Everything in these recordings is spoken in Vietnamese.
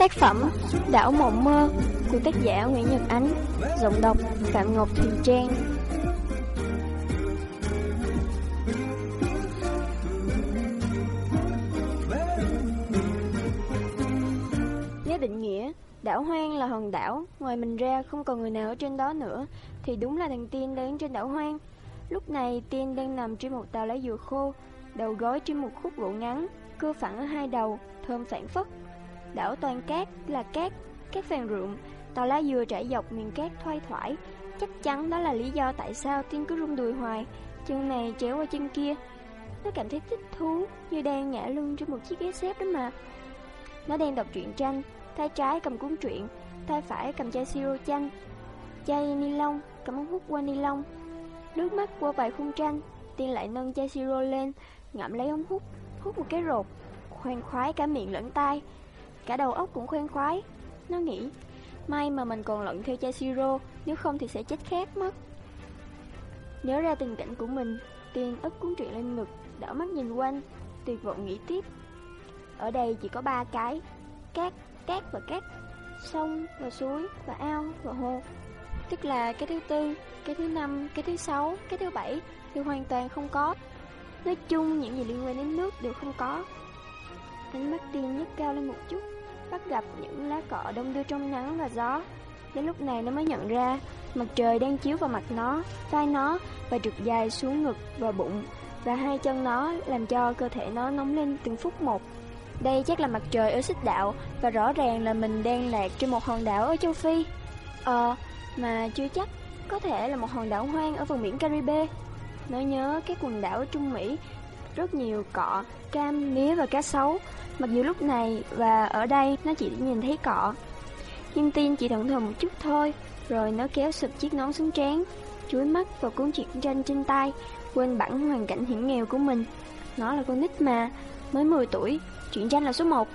Tác phẩm Đảo Mộng Mơ của tác giả Nguyễn Nhật Ánh, Giọng đọc Phạm Ngọc Thùy Trang. Nếu định nghĩa, đảo hoang là hòn đảo, Ngoài mình ra không còn người nào ở trên đó nữa, Thì đúng là thằng Tiên đang trên đảo hoang. Lúc này Tiên đang nằm trên một tàu lá dừa khô, Đầu gối trên một khúc gỗ ngắn, Cơ phẳng ở hai đầu, Thơm phản phất. Đảo toàn cát là cát, cát vàng rượm, tàu lá dừa trải dọc miền cát thoai thoải. Chắc chắn đó là lý do tại sao Tiên cứ rung đùi hoài, chân này chéo qua chân kia. Nó cảm thấy thích thú như đang ngã lưng trên một chiếc ghế xếp đó mà. Nó đang đọc truyện tranh, tay trái cầm cuốn truyện, tay phải cầm chai siro chanh, chai ni lông, cầm ống hút qua ni lông. Nước mắt qua vài khung tranh, Tiên lại nâng chai siro lên, ngậm lấy ống hút, hút một cái rột, khoan khoái cả miệng lẫn tai. Cả đầu óc cũng khoan khoái. Nó nghĩ May mà mình còn lận theo chai siro Nếu không thì sẽ chết khát mất. Nhớ ra tình cảnh của mình Tiên ức cuốn truyện lên ngực Đảo mắt nhìn quanh Tuyệt vọng nghĩ tiếp. Ở đây chỉ có ba cái Cát, cát và cát Sông và suối và ao và hồ. Tức là cái thứ tư Cái thứ năm, cái thứ sáu, cái thứ bảy Thì hoàn toàn không có. Nói chung những gì liên quan đến nước đều không có. Ánh mắt tiên nhấc cao lên một chút. Bắt gặp những lá cọ đông đưa trong nắng và gió. Đến lúc này nó mới nhận ra Mặt trời đang chiếu vào mặt nó Vai nó và trượt dài xuống ngực và bụng Và hai chân nó làm cho cơ thể nó nóng lên từng phút một. Đây chắc là mặt trời ở xích đạo Và rõ ràng là mình đang lạc trên một hòn đảo ở châu Phi. Ờ, mà chưa chắc Có thể là một hòn đảo hoang ở vùng biển Caribe. Nó nhớ các quần đảo ở Trung Mỹ rất nhiều cọ, cam, mía và cá sấu. Mặc dù lúc này và ở đây nó chỉ nhìn thấy cọ. Nhưng tin chỉ thận thờ một chút thôi, rồi nó kéo sụp chiếc nón xuống trán, chuối mắt vào cuốn truyện tranh trên tay, quên bẵng hoàn cảnh hiểm nghèo của mình. Nó là con nít mà, mới 10 tuổi, truyện tranh là số 1.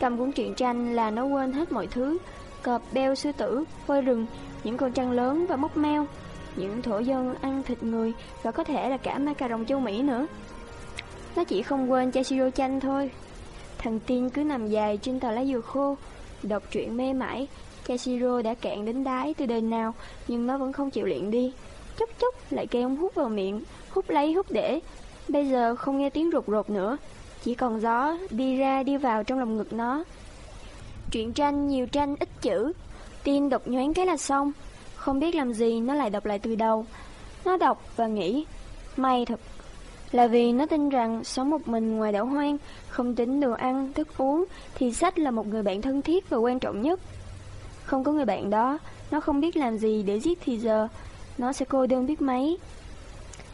Cầm cuốn truyện tranh là nó quên hết mọi thứ, cọp, beo, sư tử, voi rừng, những con trăng lớn và mốc meo, những thổ dân ăn thịt người và có thể là cả ma cà rồng châu Mỹ nữa. Nó chỉ không quên chai siro chanh thôi. Thằng Tiên cứ nằm dài trên tờ lá dừa khô, Đọc truyện mê mãi Chai siro đã cạn đến đáy từ đời nào, Nhưng nó vẫn không chịu luyện đi. Chốc chốc lại kêu ông hút vào miệng, Hút lấy hút để. Bây giờ không nghe tiếng rụt rột nữa, Chỉ còn gió đi ra đi vào trong lòng ngực nó. Truyện tranh nhiều tranh ít chữ, tin đọc nhoáng cái là xong. Không biết làm gì nó lại đọc lại từ đầu. Nó đọc và nghĩ, May thật là vì nó tin rằng sống một mình ngoài đảo hoang, không tính đồ ăn, thức uống, thì sách là một người bạn thân thiết và quan trọng nhất. Không có người bạn đó, nó không biết làm gì để giết thì giờ, nó sẽ cô đơn biết mấy.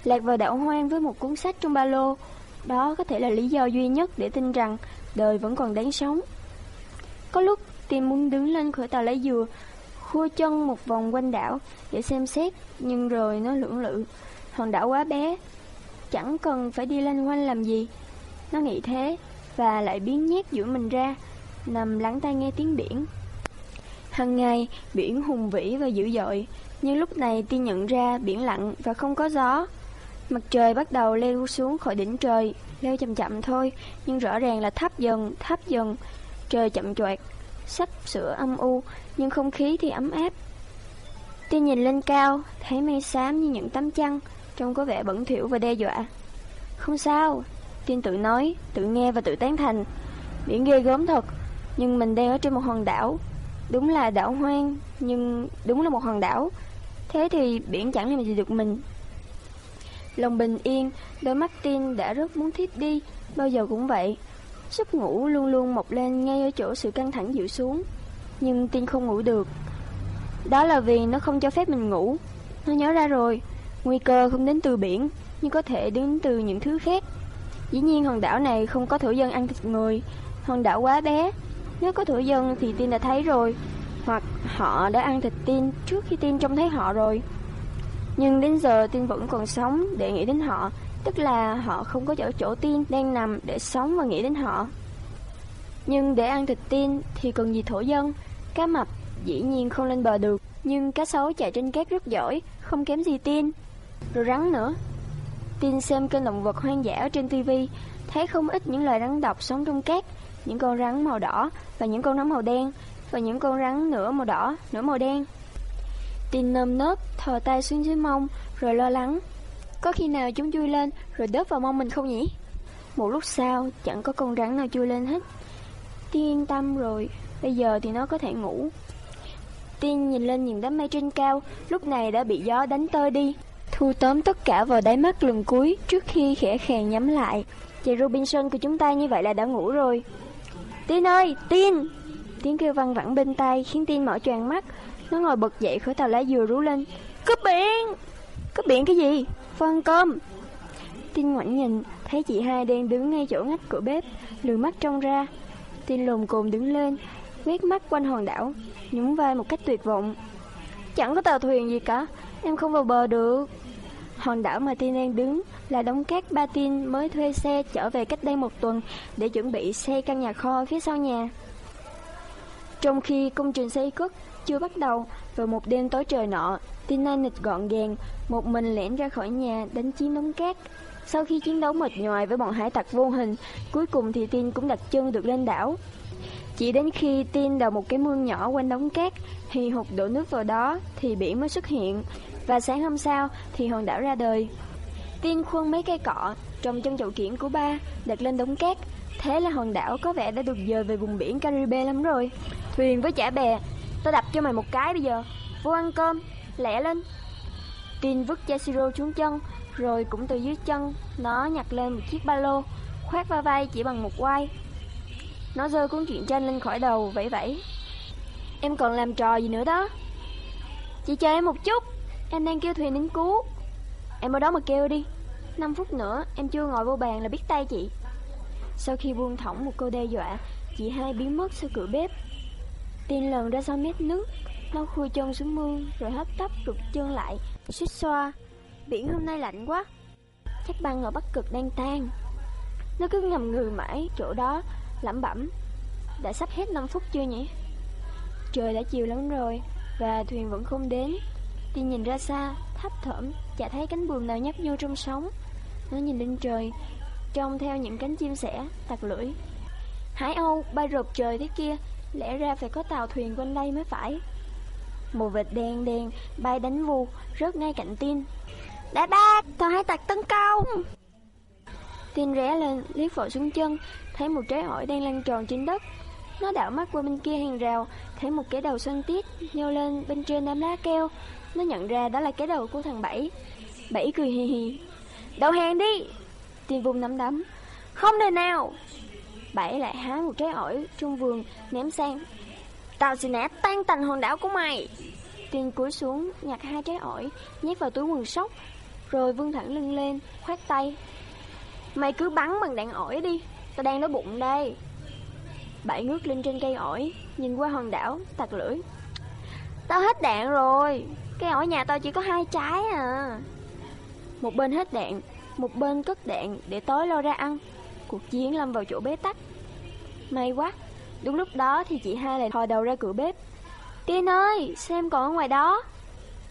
Lạc vào đảo hoang với một cuốn sách trong ba lô, đó có thể là lý do duy nhất để tin rằng đời vẫn còn đáng sống. Có lúc tìm muốn đứng lên khỏi tàu lấy dừa, khua chân một vòng quanh đảo để xem xét, nhưng rồi nó lưỡng lự. Hòn đảo quá bé, Chẳng cần phải đi lên quanh làm gì. Nó nghĩ thế Và lại biến nhét giữa mình ra Nằm lắng tai nghe tiếng biển. Hằng ngày biển hùng vĩ và dữ dội Nhưng lúc này tiên nhận ra biển lặng và không có gió. Mặt trời bắt đầu leo xuống khỏi đỉnh trời Leo chậm chậm thôi Nhưng rõ ràng là thấp dần, thấp dần. Trời chậm choạc Sắp sửa âm u Nhưng không khí thì ấm áp. Tiên nhìn lên cao Thấy mây xám như những tấm chăn. Trông có vẻ bẩn thỉu và đe dọa. Không sao. Tiên tự nói, tự nghe và tự tán thành. Biển ghê gớm thật Nhưng mình đang ở trên một hòn đảo. Đúng là đảo hoang Nhưng đúng là một hòn đảo. Thế thì biển chẳng làm gì được mình. Lòng bình yên Đôi mắt tiên đã rất muốn thiếp đi Bao giờ cũng vậy. Giấc ngủ luôn luôn mọc lên ngay ở chỗ sự căng thẳng dịu xuống Nhưng tiên không ngủ được. Đó là vì nó không cho phép mình ngủ. Nó nhớ ra rồi. Nguy cơ không đến từ biển, nhưng có thể đến từ những thứ khác. Dĩ nhiên hòn đảo này không có thổ dân ăn thịt người, hòn đảo quá bé. Nếu có thổ dân thì Tin đã thấy rồi, hoặc họ đã ăn thịt Tin trước khi Tin trông thấy họ rồi. Nhưng đến giờ Tin vẫn còn sống để nghĩ đến họ, tức là họ không có chỗ chỗ Tin đang nằm để sống và nghĩ đến họ. Nhưng để ăn thịt Tin thì cần gì thổ dân, cá mập dĩ nhiên không lên bờ được, nhưng cá sấu chạy trên cát rất giỏi, không kém gì Tin rồi rắn nữa. Tin xem kênh động vật hoang dã trên TV, thấy không ít những loài rắn độc sống trong cát, những con rắn màu đỏ và những con rắn màu đen, và những con rắn nửa màu đỏ, nửa màu đen. Tin nơm nớp, thò tay xuống dưới mông, rồi lo lắng. Có khi nào chúng chui lên, rồi đớp vào mông mình không nhỉ? Một lúc sau, chẳng có con rắn nào chui lên hết. Tiên yên tâm rồi, bây giờ thì nó có thể ngủ. Tiên nhìn lên nhìn đám mây trên cao, lúc này đã bị gió đánh tơi đi. Thu tóm tất cả vào đáy mắt lần cuối trước khi khẽ khàng nhắm lại. Chị Robinson của chúng ta như vậy là đã ngủ rồi. Tin ơi, Tiên! Tiếng kêu văng vẳng bên tai khiến Tiên mở choàng mắt. Nó ngồi bật dậy khỏi tàu lá dừa rú lên. Cướp biển! Cướp biển cái gì? Phân cơm! Tiên ngoảnh nhìn, thấy chị hai đang đứng ngay chỗ ngách cửa bếp, lườm mắt trông ra. Tiên lồn cồn đứng lên, quét mắt quanh hòn đảo, nhún vai một cách tuyệt vọng. Chẳng có tàu thuyền gì cả, em không vào bờ được. Hòn đảo mà Tin đang đứng là đống cát ba Tin mới thuê xe trở về cách đây một tuần để chuẩn bị xây căn nhà kho phía sau nhà. Trong khi công trình xây cất chưa bắt đầu, vào một đêm tối trời nọ, Tina nịch gọn gàng, một mình lẻn ra khỏi nhà đánh chiếm đống cát. Sau khi chiến đấu mệt nhoài với bọn hải tặc vô hình, cuối cùng thì Tin cũng đặt chân được lên đảo. Chỉ đến khi Tin đào một cái mương nhỏ quanh đống cát, thì hụt đổ nước vào đó, thì biển mới xuất hiện. Và sáng hôm sau thì hòn đảo ra đời. tiên khuôn mấy cây cọ, trồng trong chậu kiển của ba, đặt lên đống cát. Thế là hòn đảo có vẻ đã được dời về vùng biển Caribe lắm rồi. Thuyền với chả bè, tao đập cho mày một cái bây giờ. Vô ăn cơm, lẹ lên. Tin vứt Yashiro xuống chân, rồi cũng từ dưới chân, nó nhặt lên một chiếc ba lô, khoác vào vai chỉ bằng một quai. Nó rơi cuốn truyện tranh lên khỏi đầu, vẫy vẫy. Em còn làm trò gì nữa đó? Chị chờ em một chút, em đang kêu thuyền đến cứu. Em ở đó mà kêu đi. 5 phút nữa, em chưa ngồi vô bàn là biết tay chị. Sau khi buông thõng một câu đe dọa, Chị hai biến mất sau cửa bếp. Tiên lần ra sau mét nước Nó khui chân xuống mương, Rồi hấp tấp rụt chân lại Xích xoa. Biển hôm nay lạnh quá. Chắc băng ở Bắc Cực đang tan. Nó cứ ngầm người mãi chỗ đó, Lẩm bẩm. Đã sắp hết 5 phút chưa nhỉ? Trời đã chiều lắm rồi, Và thuyền vẫn không đến. Tiên nhìn ra xa, thấp thởm chả thấy cánh buồm nào nhấp nhô trong sóng. Nó nhìn lên trời, trông theo những cánh chim sẻ Tạc lưỡi. Hải âu bay rộp trời thế kia, lẽ ra phải có tàu thuyền quanh đây mới phải. Một vệt đen đen bay đánh vù, rớt ngay cạnh tin. Đại bác, tàu hải tặc tấn công! Tin rẽ lên, liếc vội xuống chân, thấy một trái ổi đang lăn tròn trên đất. Nó đảo mắt qua bên kia hàng rào, thấy một cái đầu xoăn tiết nhô lên bên trên đám lá keo nó nhận ra đó là cái đầu của thằng Bảy. Bảy cười hì hì Đầu hàng đi. Tiên vung nắm đấm. Không đời nào. Bảy lại há một trái ổi trong vườn, ném sang. Tao sẽ nã tan tành hòn đảo của mày. Tiên cúi xuống, nhặt hai trái ổi, Nhét vào túi quần sóc, Rồi vươn thẳng lưng lên, khoát tay. Mày cứ bắn bằng đạn ổi đi. Tao đang đói bụng đây. Bảy ngước lên trên cây ổi, Nhìn qua hòn đảo, tặc lưỡi. Tao hết đạn rồi cái ở nhà tao chỉ có hai trái à. Một bên hết đạn, Một bên cất đạn để tối lo ra ăn. Cuộc chiến lâm vào chỗ bế tắc. May quá, Đúng lúc đó thì chị hai lại thò đầu ra cửa bếp. Tiên ơi, xem còn ở ngoài đó.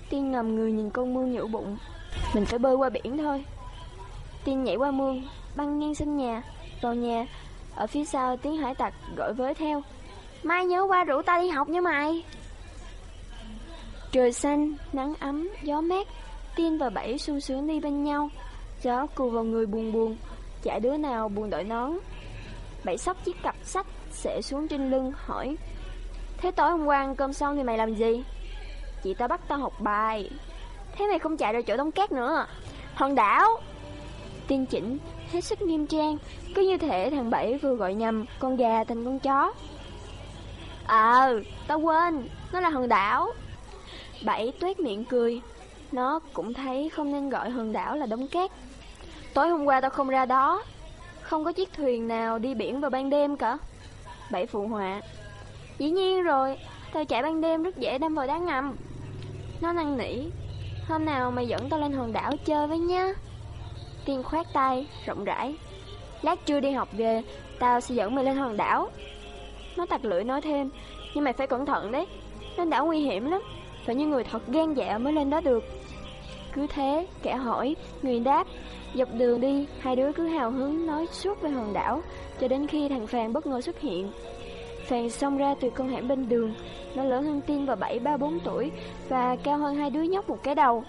Tiên ngầm người nhìn con mương nhũ bụng. Mình phải bơi qua biển thôi. Tiên nhảy qua mương, Băng ngang sân nhà. Vào nhà Ở phía sau tiếng hải tặc gọi với theo, Mai nhớ qua rủ ta đi học nha mày. Trời xanh, nắng ấm, gió mát, Tiên và Bảy sung sướng đi bên nhau. Gió cù vào người buồn buồn, chả đứa nào buồn đội nón. Bảy sóc chiếc cặp sách, sẽ xuống trên lưng, hỏi. Thế tối hôm qua ăn cơm xong thì mày làm gì? Chị ta bắt tao học bài. Thế mày không chạy ra chỗ đông cát nữa Hòn đảo. Tiên chỉnh, hết sức nghiêm trang, cứ như thể thằng Bảy vừa gọi nhầm con gà thành con chó. Ờ, tao quên, nó là hòn đảo. Bảy tuét miệng cười. Nó cũng thấy không nên gọi hòn đảo là đống cát Tối hôm qua tao không ra đó. Không có chiếc thuyền nào đi biển vào ban đêm cả. Bảy phụ họa. Dĩ nhiên rồi, Tao chạy ban đêm rất dễ đâm vào đá ngầm. Nó năn nỉ. Hôm nào mày dẫn tao lên hòn đảo chơi với nhá. Tiên khoát tay, Rộng rãi. Lát trưa đi học về, Tao sẽ dẫn mày lên hòn đảo. Nó tặc lưỡi nói thêm, Nhưng mày phải cẩn thận đấy. Lên đảo nguy hiểm lắm phải như người thật gan dạ mới lên đó được Cứ thế, kẻ hỏi, người đáp. Dọc đường đi, hai đứa cứ hào hứng nói suốt về hòn đảo, cho đến khi thằng Phàn bất ngờ xuất hiện. Phàn xông ra từ con hẻm bên đường, nó lớn hơn Tiên vào 7-3-4 tuổi và cao hơn hai đứa nhóc một cái đầu.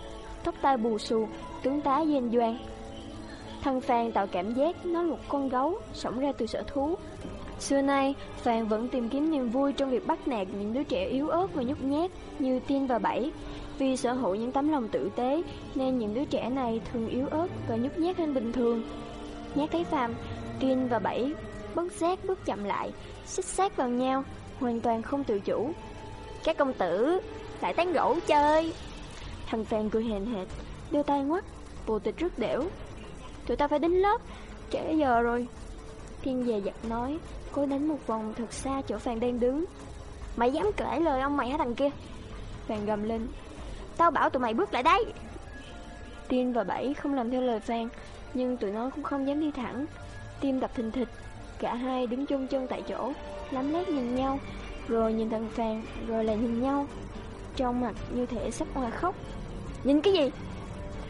Tóc tai bù xù, tướng tá dên doan. Thằng Phàn tạo cảm giác nó là một con gấu sống ra từ sở thú. Xưa nay, Phàn vẫn tìm kiếm niềm vui trong việc bắt nạt những đứa trẻ yếu ớt và nhút nhát như Tiên và Bảy. Vì sở hữu những tấm lòng tử tế nên những đứa trẻ này thường yếu ớt và nhút nhát hơn bình thường. Nhát thấy Phạm, Tiên và Bảy bất giác bước chậm lại, xích sát vào nhau, hoàn toàn không tự chủ. Các công tử lại tán gỗ chơi. Thằng Phàn cười hèn hệt, đưa tay ngoắt, vô tịch rất đểu. Tụi ta phải đến lớp, trễ giờ rồi. Thiên về giặt nói, cô đánh một vòng thật xa chỗ Phàn đang đứng. Mày dám cãi lời ông mày hả thằng kia? Phàn gầm lên, tao bảo tụi mày bước lại đây. Tiên và Bảy không làm theo lời Phan, nhưng tụi nó cũng không dám đi thẳng. Tim đập thình thịch, cả hai đứng chung chân tại chỗ, lắm lét nhìn nhau, rồi nhìn thằng Phan, rồi lại nhìn nhau. Trong mặt như thể sắp hòa khóc. Nhìn cái gì?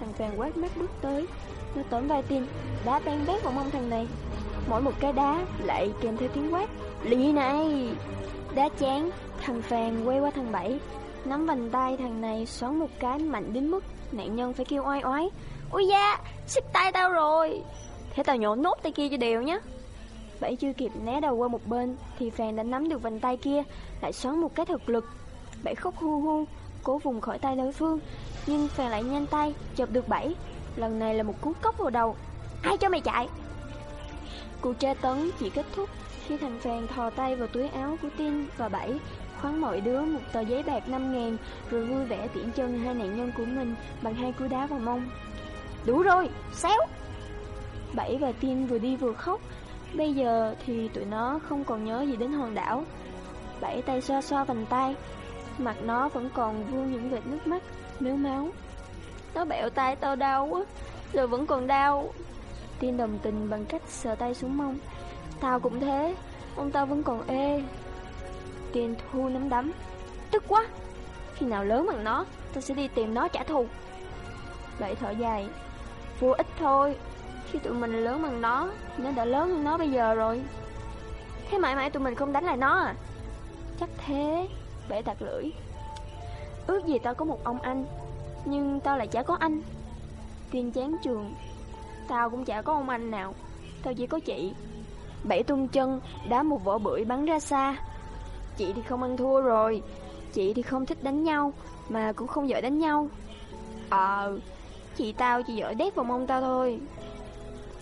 Thằng Phan quát mắt bước tới, nó tóm vai Tiên, đá tan bét vào mông thằng này. Mỗi một cái đá lại kèm theo tiếng quát, lì này! Đá chán, thằng Phan quay qua thằng Bảy, nắm vành tay thằng này xoắn một cái mạnh đến mức nạn nhân phải kêu oai oái. Ui da, xích tay tao rồi. Thế tao nhổ nốt tay kia cho đều nhé. Bảy chưa kịp né đầu qua một bên thì Phàn đã nắm được vành tay kia, lại xoắn một cái thật lực. Bảy khóc hu hu, cố vùng khỏi tay đối phương, nhưng Phàn lại nhanh tay chụp được Bảy. Lần này là một cú cốc vào đầu. Ai cho mày chạy? Cuộc tra tấn chỉ kết thúc khi thằng Phàn thò tay vào túi áo của Tin và Bảy, khoắn mọi đứa một tờ giấy bạc 5 ngàn, rồi vui vẻ tiễn chân hai nạn nhân của mình bằng hai cú đá vào mông. Đủ rồi, xéo! Bảy và Tin vừa đi vừa khóc, bây giờ thì tụi nó không còn nhớ gì đến hòn đảo. Bảy tay xoa xoa vành tay, mặt nó vẫn còn vương những vệt nước mắt, nếu máu. Nó bẹo tay tao đau quá, rồi vẫn còn đau. Tiên đồng tình bằng cách sờ tay xuống mông. Tao cũng thế, ông tao vẫn còn ê. Tiên thu nắm đấm. Tức quá, khi nào lớn bằng nó, tao sẽ đi tìm nó trả thù. Bảy thở dài, vô ích thôi, khi tụi mình lớn bằng nó, nó đã lớn hơn nó bây giờ rồi. Thế mãi mãi tụi mình không đánh lại nó à? Chắc thế, bể tạc lưỡi. Ước gì tao có một ông anh, nhưng tao lại chả có anh. Tiên chán trường, tao cũng chả có ông anh nào, tao chỉ có chị. Bảy tung chân, đá một vỏ bưởi bắn ra xa. Chị thì không ăn thua rồi, chị thì không thích đánh nhau, mà cũng không giỏi đánh nhau. Ờ, chị tao chỉ giỏi đét vào mông tao thôi.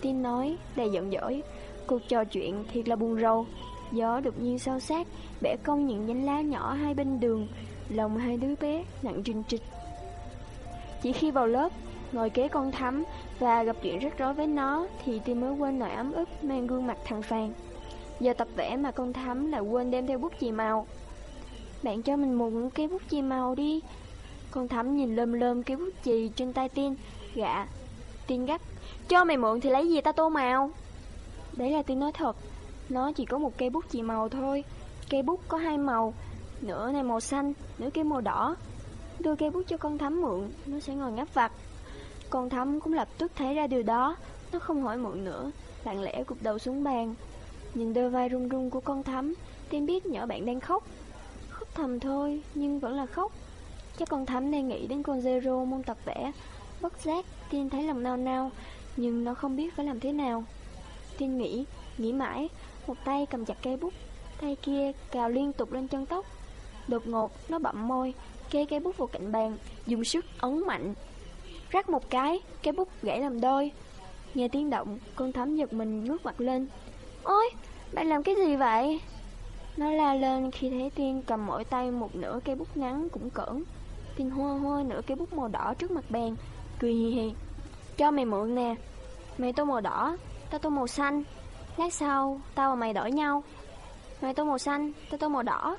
Tin nói, đầy giận dỗi. Cuộc trò chuyện thiệt là buồn rầu. Gió đột nhiên sao sát, bẻ cong những nhánh lá nhỏ hai bên đường, lòng hai đứa bé nặng trinh trịch. Chỉ khi vào lớp, ngồi kế con thắm và gặp chuyện rắc rối với nó thì Tiên mới quên nỗi ấm ức mang gương mặt thằng Phàn. Giờ tập vẽ mà con thắm lại quên đem theo bút chì màu. Bạn cho mình một cái bút chì màu đi. Con thắm nhìn lơm lơm cái bút chì trên tay Tiên, gạ. Tiên gắt, cho mày mượn thì lấy gì ta tô màu? Đấy là Tiên nói thật, nó chỉ có một cây bút chì màu thôi. Cây bút có hai màu, nửa này màu xanh, nửa kia màu đỏ. Đưa cây bút cho con thắm mượn, nó sẽ ngồi ngáp vặt. Con thắm cũng lập tức thấy ra điều đó, nó không hỏi mượn nữa, lặng lẽ cụp đầu xuống bàn. Nhìn đôi vai run run của con thắm, Tiên biết nhỏ bạn đang khóc. Khóc thầm thôi, nhưng vẫn là khóc. Chắc con thắm đang nghĩ đến con Zero môn tập vẽ. Bất giác, Tiên thấy lòng nao nao, nhưng nó không biết phải làm thế nào. Tiên nghĩ, nghĩ mãi, một tay cầm chặt cây bút, tay kia cào liên tục lên chân tóc. Đột ngột, nó bậm môi, kê cây bút vào cạnh bàn, dùng sức ấn mạnh. Rắc một cái, cái bút gãy làm đôi. Nghe tiếng động, con thắm giật mình ngước mặt lên. Ôi, bạn làm cái gì vậy? Nó la lên khi thấy Tiên cầm mỗi tay một nửa cây bút ngắn cũng cỡn. Tiên hoa hoa nửa cây bút màu đỏ trước mặt bàn, cười hì hì. Cho mày mượn nè, mày tô màu đỏ, tao tô màu xanh. Lát sau, tao và mày đổi nhau. Mày tô màu xanh, tao tô màu đỏ.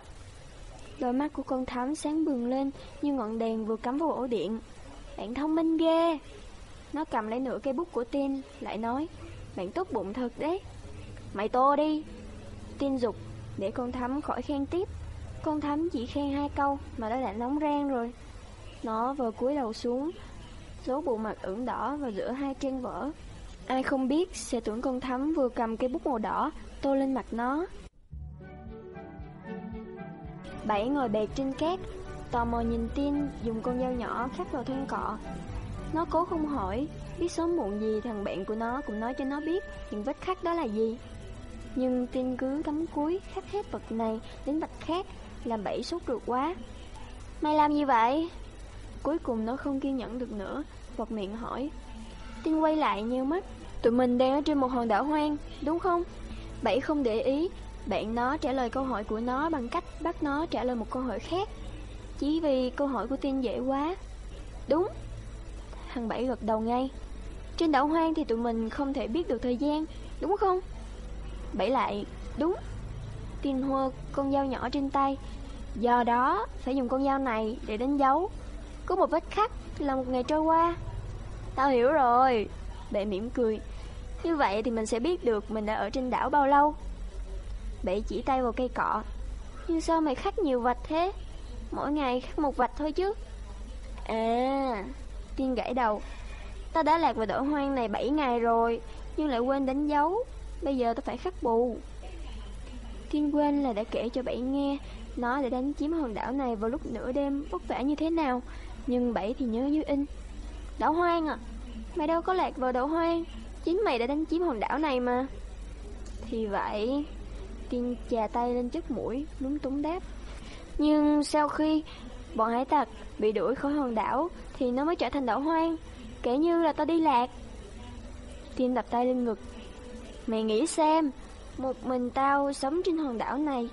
Đôi mắt của con thắm sáng bừng lên như ngọn đèn vừa cắm vào ổ điện. Bạn thông minh ghê. Nó cầm lấy nửa cây bút của Tin, lại nói, bạn tốt bụng thật đấy. Mày tô đi. Tin dục, để con thắm khỏi khen tiếp. Con thắm chỉ khen hai câu mà đã đã nóng rang rồi. Nó vừa cúi đầu xuống, Số bộ mặt ửng đỏ vào giữa hai chân vỡ, Ai không biết sẽ tưởng con thắm vừa cầm cây bút màu đỏ tô lên mặt nó. Bảy ngồi bệt trên cát, tò mò nhìn tin dùng con dao nhỏ khắc vào thân cọ. Nó cố không hỏi, biết sớm muộn gì thằng bạn của nó cũng nói cho nó biết những vết khắc đó là gì. Nhưng tin cứ cắm cúi khắc hết vật này đến vật khác, làm bảy sốt ruột quá. Mày làm gì vậy? Cuối cùng nó không kiên nhẫn được nữa, bọt miệng hỏi. Tin quay lại nheo mắt, tụi mình đang ở trên một hòn đảo hoang, đúng không? Bảy không để ý, bạn nó trả lời câu hỏi của nó bằng cách bắt nó trả lời một câu hỏi khác. Chỉ vì câu hỏi của tin dễ quá. Đúng. Thằng Bảy gật đầu ngay. Trên đảo hoang thì tụi mình không thể biết được thời gian, đúng không? Bảy lại, đúng. Tin hô con dao nhỏ trên tay. Do đó, phải dùng con dao này để đánh dấu. Có một vết khắc là một ngày trôi qua. Tao hiểu rồi. Bệ mỉm cười. Như vậy thì mình sẽ biết được mình đã ở trên đảo bao lâu. Bệ chỉ tay vào cây cọ. Nhưng sao mày khắc nhiều vạch thế? Mỗi ngày khắc một vạch thôi chứ. À, tiên gãy đầu. Ta đã lạc vào đảo hoang này 7 ngày rồi, nhưng lại quên đánh dấu. Bây giờ ta phải khắc bù. Tiên quên là đã kể cho Bảy nghe nó đã đánh chiếm hòn đảo này vào lúc nửa đêm vất vả như thế nào. Nhưng Bảy thì nhớ như in. Đảo hoang à? Mày đâu có lạc vào đảo hoang. Chính mày đã đánh chiếm hòn đảo này mà. Thì vậy... Tiên chà tay lên chiếc mũi, lúng túng đáp. Nhưng sau khi bọn hải tặc bị đuổi khỏi hòn đảo thì nó mới trở thành đảo hoang. Kể như là tao đi lạc. Tim đập tay lên ngực. Mày nghĩ xem, một mình tao sống trên hòn đảo này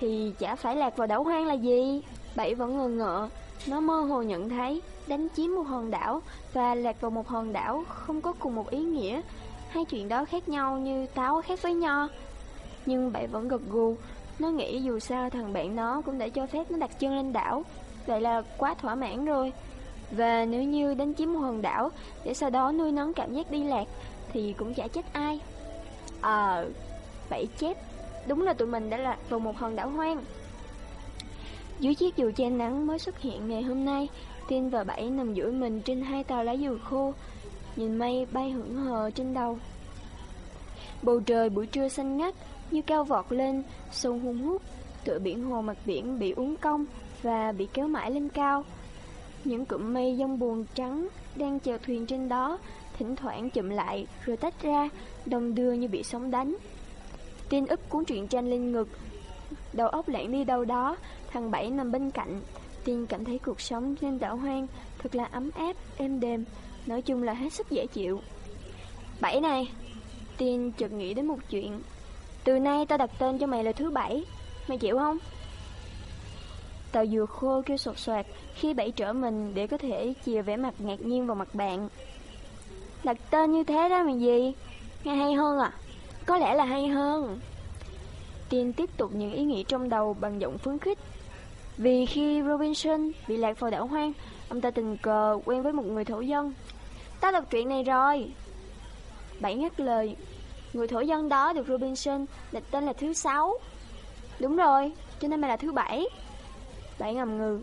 thì chả phải lạc vào đảo hoang là gì. Bảy vẫn ngờ ngợ, nó mơ hồ nhận thấy đánh chiếm một hòn đảo và lạc vào một hòn đảo không có cùng một ý nghĩa. Hai chuyện đó khác nhau như táo khác với nho. Nhưng bảy vẫn gật gù, nó nghĩ dù sao thằng bạn nó cũng đã cho phép nó đặt chân lên đảo. Vậy là quá thỏa mãn rồi. Và nếu như đánh chiếm một hòn đảo để sau đó nuôi nấng cảm giác đi lạc thì cũng chả chết ai. Ờ, bảy chép, đúng là tụi mình đã lạc vào một hòn đảo hoang. Dưới chiếc dù che nắng mới xuất hiện ngày hôm nay, Tin và Bảy nằm duỗi mình trên hai tàu lá dừa khô, nhìn mây bay hững hờ trên đầu. Bầu trời buổi trưa xanh ngắt, như cao vọt lên, sông hung hút, tựa biển hồ mặt biển bị uốn cong và bị kéo mãi lên cao. Những cụm mây dông buồn trắng đang chèo thuyền trên đó, thỉnh thoảng chậm lại rồi tách ra, đồng đưa như bị sóng đánh. Tin úp cuốn truyện tranh lên ngực, đầu óc lãng đi đâu đó, thằng Bảy nằm bên cạnh. Tin cảm thấy cuộc sống trên đảo hoang thật là ấm áp, êm đềm, nói chung là hết sức dễ chịu. Bảy này, Tin chợt nghĩ đến một chuyện. Từ nay tao đặt tên cho mày là thứ bảy, mày chịu không? Tàu dừa khô kêu sột soạt khi bảy trở mình để có thể chìa vẻ mặt ngạc nhiên vào mặt bạn. Đặt tên như thế đó mà gì? Nghe hay hơn à? Có lẽ là hay hơn. Tiên tiếp tục những ý nghĩ trong đầu bằng giọng phấn khích. Vì khi Robinson bị lạc vào đảo hoang, ông ta tình cờ quen với một người thổ dân. Ta đọc chuyện này rồi. Bảy ngắt lời. Người thổ dân đó được Robinson đặt tên là thứ sáu. Đúng rồi, cho nên mày là thứ bảy. Bảy ngầm ngừ.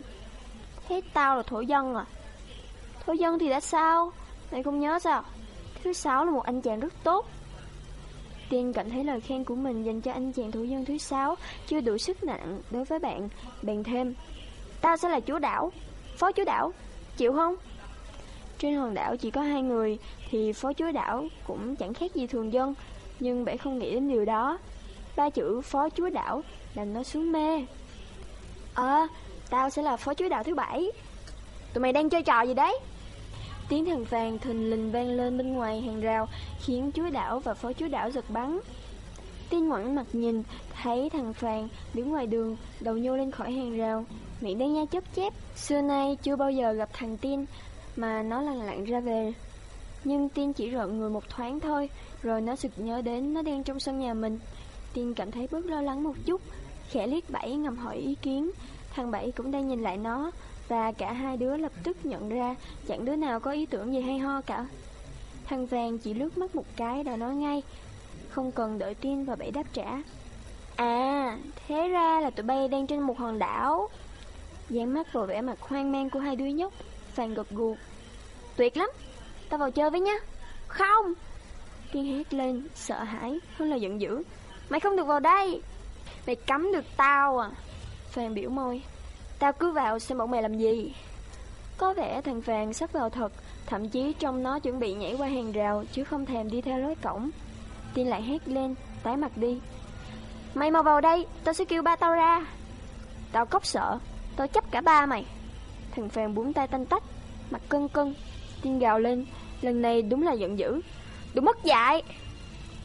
Thế tao là thổ dân à? Thổ dân thì đã sao? Mày không nhớ sao? Thứ sáu là một anh chàng rất tốt. Tiên cảm thấy lời khen của mình dành cho anh chàng thổ dân thứ sáu chưa đủ sức nặng đối với bạn. Bèn thêm, tao sẽ là chúa đảo, phó chúa đảo, chịu không? Trên hòn đảo chỉ có hai người thì phó chúa đảo cũng chẳng khác gì thường dân, nhưng bạn không nghĩ đến điều đó. Ba chữ phó chúa đảo làm nó xuống mê. Ờ, tao sẽ là phó chúa đảo thứ bảy. Tụi mày đang chơi trò gì đấy? Tiếng thằng vàng thình lình vang lên bên ngoài hàng rào, khiến chúa đảo và phó chúa đảo giật bắn. Tiên ngoảnh mặt nhìn, thấy thằng Phàn đứng ngoài đường, đầu nhô lên khỏi hàng rào, miệng đang nha chớp chép. Xưa nay chưa bao giờ gặp thằng Tiên, mà nó lặng lặng ra về. Nhưng Tiên chỉ rợn người một thoáng thôi, rồi nó sực nhớ đến nó đang trong sân nhà mình. Tiên cảm thấy bớt lo lắng một chút, khẽ liếc Bảy ngầm hỏi ý kiến. Thằng Bảy cũng đang nhìn lại nó, và cả hai đứa lập tức nhận ra chẳng đứa nào có ý tưởng gì hay ho cả. Thằng vàng chỉ lướt mắt một cái đã nói ngay, không cần đợi tiên và bảy đáp trả. À, thế ra là tụi bay đang trên một hòn đảo. Dán mắt vào vẻ mặt hoang mang của hai đứa nhóc, vàng gật gù. Tuyệt lắm Tao vào chơi với nhá Không Tiên hét lên, sợ hãi. Hơn là giận dữ. Mày không được vào đây. Mày cấm được tao à. Phan biểu môi. Tao cứ vào xem bọn mày làm gì. Có vẻ thằng Phan sắp vào thật. Thậm chí trong nó chuẩn bị nhảy qua hàng rào, Chứ không thèm đi theo lối cổng. Tiên lại hét lên, Tái mặt đi. Mày mau vào đây, Tao sẽ kêu ba tao ra. Tao cốc sợ, Tao chấp cả ba mày. Thằng Phan búng tay tanh tách, Mặt cân cân. Tiên gào lên, Lần này đúng là giận dữ. Đừng mất dạy.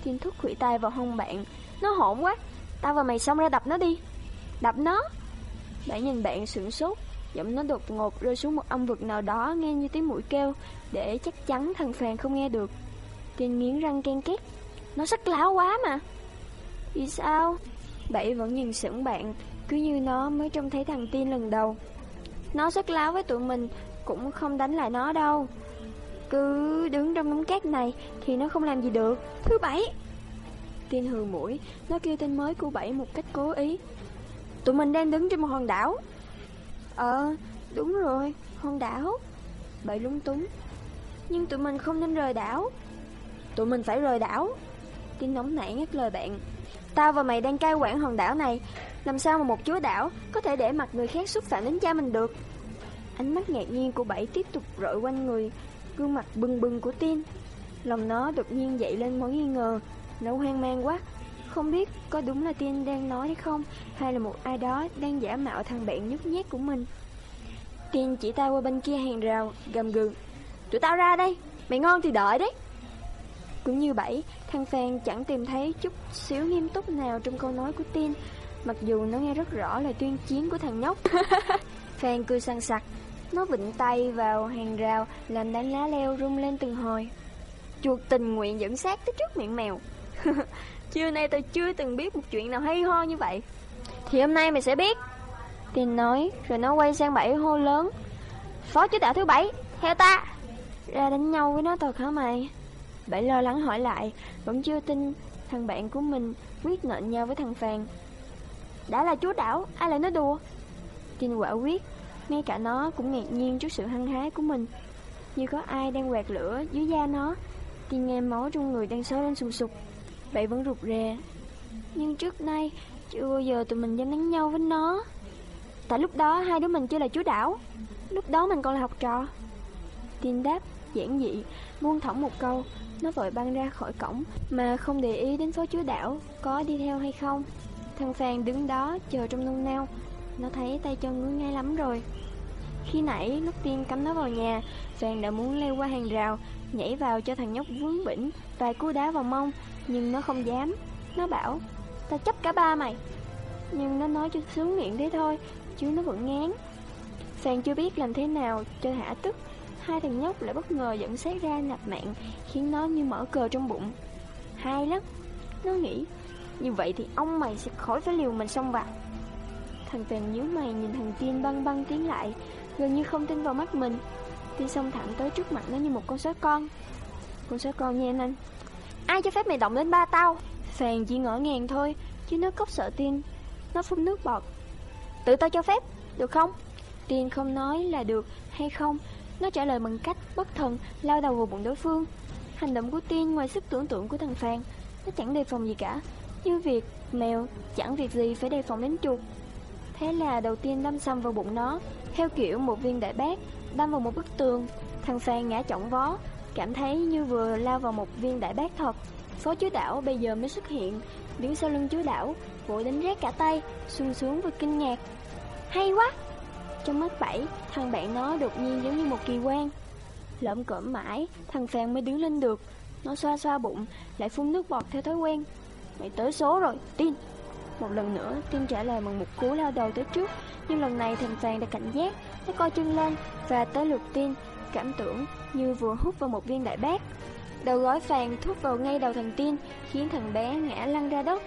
Thiên thúc khủy tay vào hông bạn. Nó hỗn quá. Tao và mày xong ra đập nó đi. Đập nó. Bạn nhìn bạn sửng sốt. Giọng nó đột ngột rơi xuống một âm vực nào đó Nghe như tiếng mũi kêu, Để chắc chắn thằng Phàn không nghe được. Tiên nghiến răng ken két. Nó sắc láo quá mà. Vì sao? Bảy vẫn nhìn sững bạn, Cứ như nó mới trông thấy thằng Tiên lần đầu. Nó sắc láo với tụi mình, Cũng không đánh lại nó đâu. Cứ đứng trong đống cát này Thì nó không làm gì được. Thứ bảy. Tiên hừ mũi, Nó kêu tên mới của bảy một cách cố ý. Tụi mình đang đứng trên một hòn đảo. Ờ đúng rồi, Hòn đảo. Bảy lúng túng. Nhưng tụi mình không nên rời đảo. Tụi mình phải rời đảo. Tiên nóng nảy ngắt lời bạn. Tao và mày đang cai quản hòn đảo này. Làm sao mà một chúa đảo Có thể để mặt người khác xúc phạm đến cha mình được? Ánh mắt ngạc nhiên của bảy tiếp tục rọi quanh người. Gương mặt bừng bừng của Tiên Lòng nó đột nhiên dậy lên mối nghi ngờ, Nó hoang mang quá. Không biết có đúng là Tiên đang nói hay không, Hay là một ai đó đang giả mạo thằng bạn nhút nhát của mình. Tiên chỉ tay qua bên kia hàng rào, Gầm gừ. Tụi tao ra đây, Mày ngon thì đợi đấy. Cũng như bảy Thằng Phan chẳng tìm thấy chút xíu nghiêm túc nào trong câu nói của Tiên Mặc dù nó nghe rất rõ là tuyên chiến của thằng nhóc. Phan cười săn sặc. Nó vịnh tay vào hàng rào, Làm đánh lá leo rung lên từng hồi. Chuột tình nguyện dẫn sát tới trước miệng mèo. Trưa nay tôi chưa từng biết một chuyện nào hay ho như vậy. Thì hôm nay mày sẽ biết. Tiên nói, Rồi nó quay sang bảy hô lớn. Phó chủ đạo thứ bảy, Theo ta. Ra đánh nhau với nó thật hả mày? Bảy lo lắng hỏi lại, Vẫn chưa tin thằng bạn của mình Quyết nện nhau với thằng Phàn Đã là chúa đảo, Ai lại nói đùa? Tiên quả quyết ngay cả nó cũng ngạc nhiên trước sự hăng hái của mình. Như có ai đang quạt lửa dưới da nó, Thì nghe máu trong người đang sôi lên sùng sục. Vậy vẫn rụt rè. Nhưng trước nay, Chưa bao giờ tụi mình dám đánh nhau với nó. Tại lúc đó hai đứa mình chưa là chúa đảo. Lúc đó mình còn là học trò. Tiên đáp, giản dị, Buông thõng một câu, Nó vội băng ra khỏi cổng Mà không để ý đến phó chúa đảo Có đi theo hay không. Thằng phàng đứng đó chờ trong nung nao nó thấy tay chân ngứa ngay lắm rồi. Khi nãy, lúc tiên cắm nó vào nhà, Vàng đã muốn leo qua hàng rào, Nhảy vào cho thằng nhóc vướng bỉnh, Vài cú đá vào mông, Nhưng nó không dám. Nó bảo Ta chấp cả ba mày. Nhưng nó nói cho sướng miệng thế thôi, Chứ nó vẫn ngán. Vàng chưa biết làm thế nào cho hả tức. Hai thằng nhóc lại bất ngờ dẫn xét ra nạp mạng, Khiến nó như mở cờ trong bụng. Hay lắm. Nó nghĩ, Như vậy thì ông mày sẽ khỏi phải liều mình xông vào Thằng Phàn nhíu mày nhìn thằng Tiên băng băng tiến lại Gần như không tin vào mắt mình. Tiên xông thẳng tới trước mặt nó như một con sói con. Con sói con nha anh. Ai cho phép mày động đến ba tao? Phàn chỉ ngỡ ngàng thôi Chứ nó cốc sợ Tiên Nó phun nước bọt. Tự tao cho phép, được không? Tiên không nói là được hay không. Nó trả lời bằng cách bất thần lao đầu vào bụng đối phương. Hành động của Tiên ngoài sức tưởng tượng của thằng phèn Nó chẳng đề phòng gì cả. Như việc mèo chẳng việc gì phải đề phòng đến chuột. Thế là đầu tiên đâm xăm vào bụng nó. Theo kiểu một viên đại bác, Đâm vào một bức tường. Thằng Phan ngã chỏng vó, Cảm thấy như vừa lao vào một viên đại bác thật. Phó chúa đảo bây giờ mới xuất hiện, Đứng sau lưng chúa đảo, Vội đánh rét cả tay Xuân xuống với kinh ngạc. Hay quá! Trong mắt bảy, Thằng bạn nó đột nhiên giống như một kỳ quan. Lợm cỡm mãi, Thằng Phan mới đứng lên được. Nó xoa xoa bụng, Lại phun nước bọt theo thói quen. Mày tới số rồi, Tin! Một lần nữa Tiên trả lời bằng một cú lao đầu tới trước. Nhưng lần này thằng Phàn đã cảnh giác Nó coi chân lên Và tới lượt Tiên Cảm tưởng như vừa hút vào một viên đại bác. Đầu gói vàng thúc vào ngay đầu thằng Tiên Khiến thằng bé ngã lăn ra đất.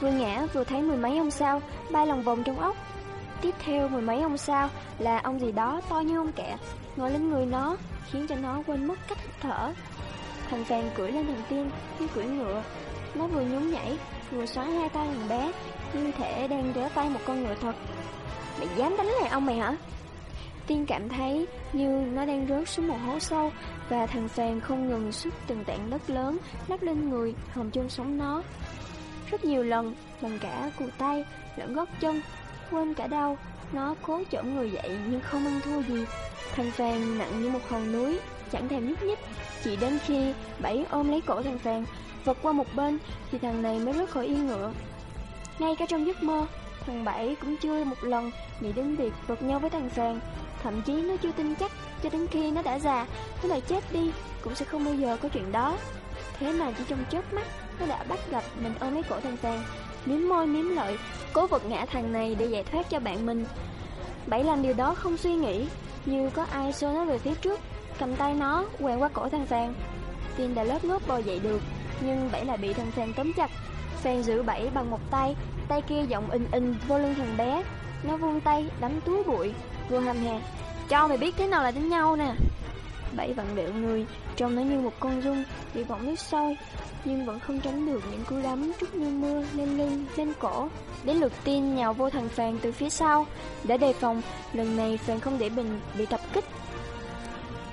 Vừa ngã, vừa thấy mười mấy ông sao Bay lòng vòng trong ốc. Tiếp theo mười mấy ông sao Là ông gì đó to như ông kẹ, Ngồi lên người nó, Khiến cho nó quên mất cách thở. Thằng vàng cưỡi lên thằng Tiên như cưỡi ngựa, Nó vừa nhún nhảy Vừa xóa hai tay thằng bé Như thể đang đỡ tay một con ngựa thật Mày dám đánh lại ông mày hả Tiên cảm thấy như nó đang rớt xuống một hố sâu và thằng phèn không ngừng xuất từng tảng đất lớn lắc lên người, hòng chôn sống nó. Rất nhiều lần, bằng cả cù tay, lẫn gót chân, quên cả đau, nó cố chổm người dậy nhưng không ăn thua gì. Thằng phèn nặng như một hòn núi, chẳng thèm nhúc nhích, chỉ đến khi Bảy ôm lấy cổ thằng phèn vật qua một bên thì thằng này mới rớt khỏi yên ngựa. Ngay cả trong giấc mơ, thằng Bảy cũng chưa một lần nghĩ đến việc vật nhau với thằng sàng Thậm chí nó chưa tin chắc cho đến khi nó đã già, nó lại chết đi, cũng sẽ không bao giờ có chuyện đó. Thế mà chỉ trong chớp mắt, nó đã bắt gặp mình ôm lấy cổ thằng sàng miếm môi miếm lợi, cố vật ngã thằng này để giải thoát cho bạn mình. Bảy làm điều đó không suy nghĩ, như có ai xô nó về phía trước, cầm tay nó, quẹo qua cổ thằng sàng Tin đã lớp ngớp bò dậy được, nhưng Bảy lại bị thằng Phèn tóm chặt. Phèn giữ Bảy bằng một tay, tay kia giọng in in vô lưng thằng bé. Nó vung tay, đánh túi bụi, vừa hầm hè. Cho mày biết thế nào là đánh nhau nè. Bảy vặn vẹo người, trông nó như một con rung, bị bỏng nước sôi, nhưng vẫn không tránh được những cú đấm trút như mưa lên lưng, lên cổ. Đến lượt tin nhào vô thằng Phàn từ phía sau, để đề phòng, lần này Phàn không để Bình bị tập kích.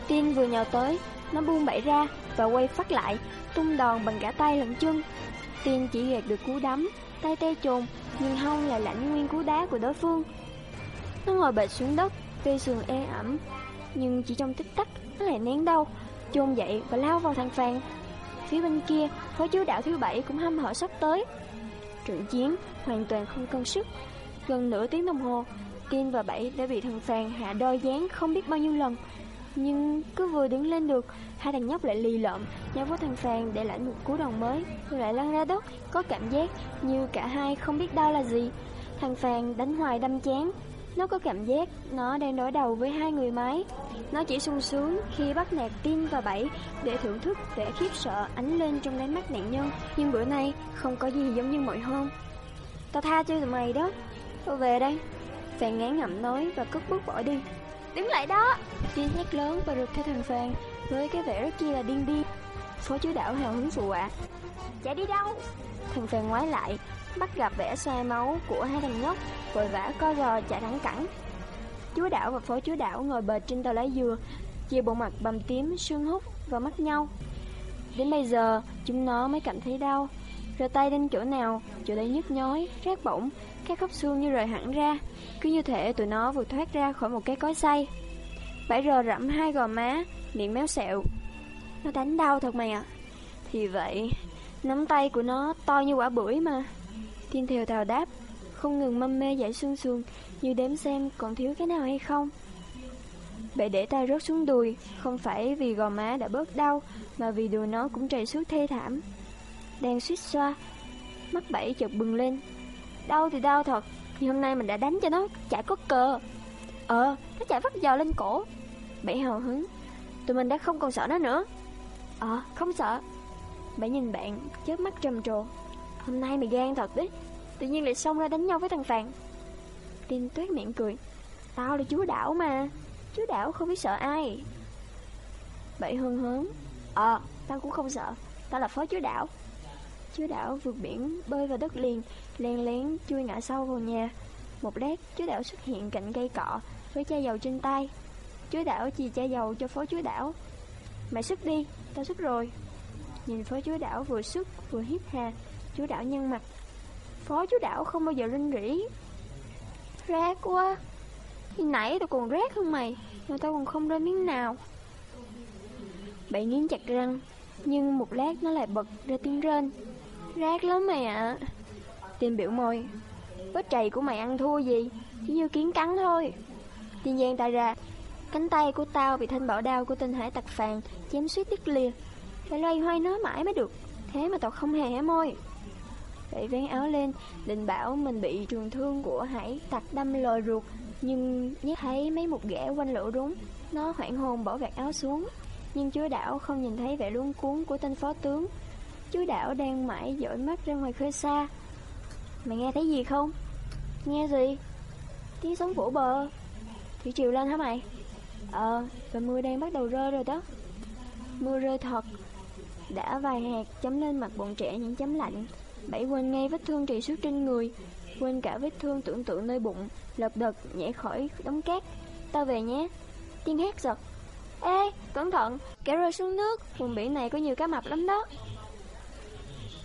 Tin vừa nhào tới, nó buông bẫy ra và quay phát lại, tung đòn bằng cả tay lẫn chân. Tiên chỉ gạt được cú đấm, tay tê trồn, nhưng hông là lãnh nguyên cú đá của đối phương. Nó ngồi bệt xuống đất, cây sườn ê ẩm, nhưng chỉ trong tích tắc, nó lại nén đau, chôn dậy và lao vào thằng Phàn. Phía bên kia, phó chú đạo thứ bảy cũng hâm hở sắp tới. Trận chiến hoàn toàn không cân sức. Gần nửa tiếng đồng hồ, Tiên và Bảy đã bị thằng Phàn hạ đôi dáng không biết bao nhiêu lần. Nhưng cứ vừa đứng lên được, hai thằng nhóc lại lì lợm, nhau với thằng Phàn để lại một cú đòn mới, rồi lại lăn ra đất, có cảm giác như cả hai không biết đau là gì. Thằng Phàn đánh hoài đâm chán, nó có cảm giác nó đang đối đầu với hai người máy. Nó chỉ sung sướng khi bắt nạt tin và bảy để thưởng thức vẻ khiếp sợ ánh lên trong đáy mắt nạn nhân. Nhưng bữa nay không có gì giống như mọi hôm. Tao tha cho tụi mày đó. Tao về đây. Phàn ngán ngậm nói và cất bước bỏ đi. Đứng lại đó! Tin hét lớn và rượt theo thằng Phan với cái vẻ rất chi là điên điên. Phó chứa đảo hào hứng phụ ạ. Chạy đi đâu? Thằng Phan ngoái lại, bắt gặp vẻ sai máu của hai thằng nhóc, vội vã co rò chạy thẳng cẳng. Chúa đảo và phó chúa đảo ngồi bệt trên tàu lá dừa, chia bộ mặt bầm tím, sương hút và mắt nhau. Đến bây giờ, chúng nó mới cảm thấy đau. rồi tay đến chỗ nào, chỗ đấy nhức nhói, rát bỏng, các khớp xương như rời hẳn ra. Cứ như thể tụi nó vừa thoát ra khỏi một cái cối xay. Bảy rờ rẫm hai gò má, miệng méo sẹo. Nó đánh đau thật mày ạ. Thì vậy, nắm tay của nó to như quả bưởi mà. Thiên Thiều thào đáp, không ngừng mâm mê giải xương xương, như đếm xem còn thiếu cái nào hay không. Bệ để tay rớt xuống đùi, không phải vì gò má đã bớt đau, mà vì đùi nó cũng chảy suốt thê thảm. Đang suýt xoa, mắt bảy chợt bừng lên. Đau thì đau thật, nhưng hôm nay mình đã đánh cho nó chả có cờ. Ờ, nó chạy vắt giò lên cổ. Bảy hào hứng, tụi mình đã không còn sợ nó nữa. Ờ, không sợ. Bảy nhìn bạn, chớp mắt trầm trồ. Hôm nay mày gan thật đấy Tự nhiên lại xông ra đánh nhau với thằng Phàn tin tuyết miệng cười Tao là chúa đảo mà Chúa đảo không biết sợ ai Bảy hưng hớn Ờ, tao cũng không sợ Tao là phó chúa đảo chú đảo vượt biển bơi vào đất liền Len lén chui ngã sâu vào nhà. Một lát chú đảo xuất hiện cạnh cây cọ Với chai dầu trên tay. Chú đảo chì chai dầu cho phó chú đảo. Mày xuất đi, tao xuất rồi. Nhìn phó chú đảo vừa xuất vừa hít hà Chú đảo nhăn mặt. Phó chú đảo không bao giờ rinh rỉ. Rác quá. Khi nãy tao còn rác hơn mày Mà tao còn không ra miếng nào. Bạn nghiến chặt răng Nhưng một lát nó lại bật ra tiếng rên. Rác lắm mày ạ. À. Tiên biểu môi. Vết trầy của mày ăn thua gì? Chỉ như kiến cắn thôi. Tiên giang tay ra. Cánh tay của tao bị thanh bảo đao của tên hải tặc phàn Chém suýt đứt lìa. Phải loay hoay nói mãi mới được. Thế mà tao không hề hé môi. Vậy vén áo lên, định bảo mình bị trường thương của hải tặc đâm lồi ruột, nhưng nhớ thấy mấy mục ghẻ quanh lỗ rúng, nó hoảng hồn bỏ vạt áo xuống. Nhưng chúa đảo không nhìn thấy vẻ luống cuốn của tên phó tướng. Chú đảo đang mãi dõi mắt ra ngoài khơi xa. Mày nghe thấy gì không? Nghe gì? Tiếng sóng vỗ bờ. Thủy triều lên hả mày? Ờ, và mưa đang bắt đầu rơi rồi đó. Mưa rơi thật. Đã vài hạt chấm lên mặt bọn trẻ những chấm lạnh Bảy quên ngay vết thương trị suốt trên người Quên cả vết thương tưởng tượng nơi bụng Lợp đật nhảy khỏi đống cát tao về nhé. Tiên hét giật. Ê, cẩn thận, kẻ rơi xuống nước, vùng biển này có nhiều cá mập lắm đó.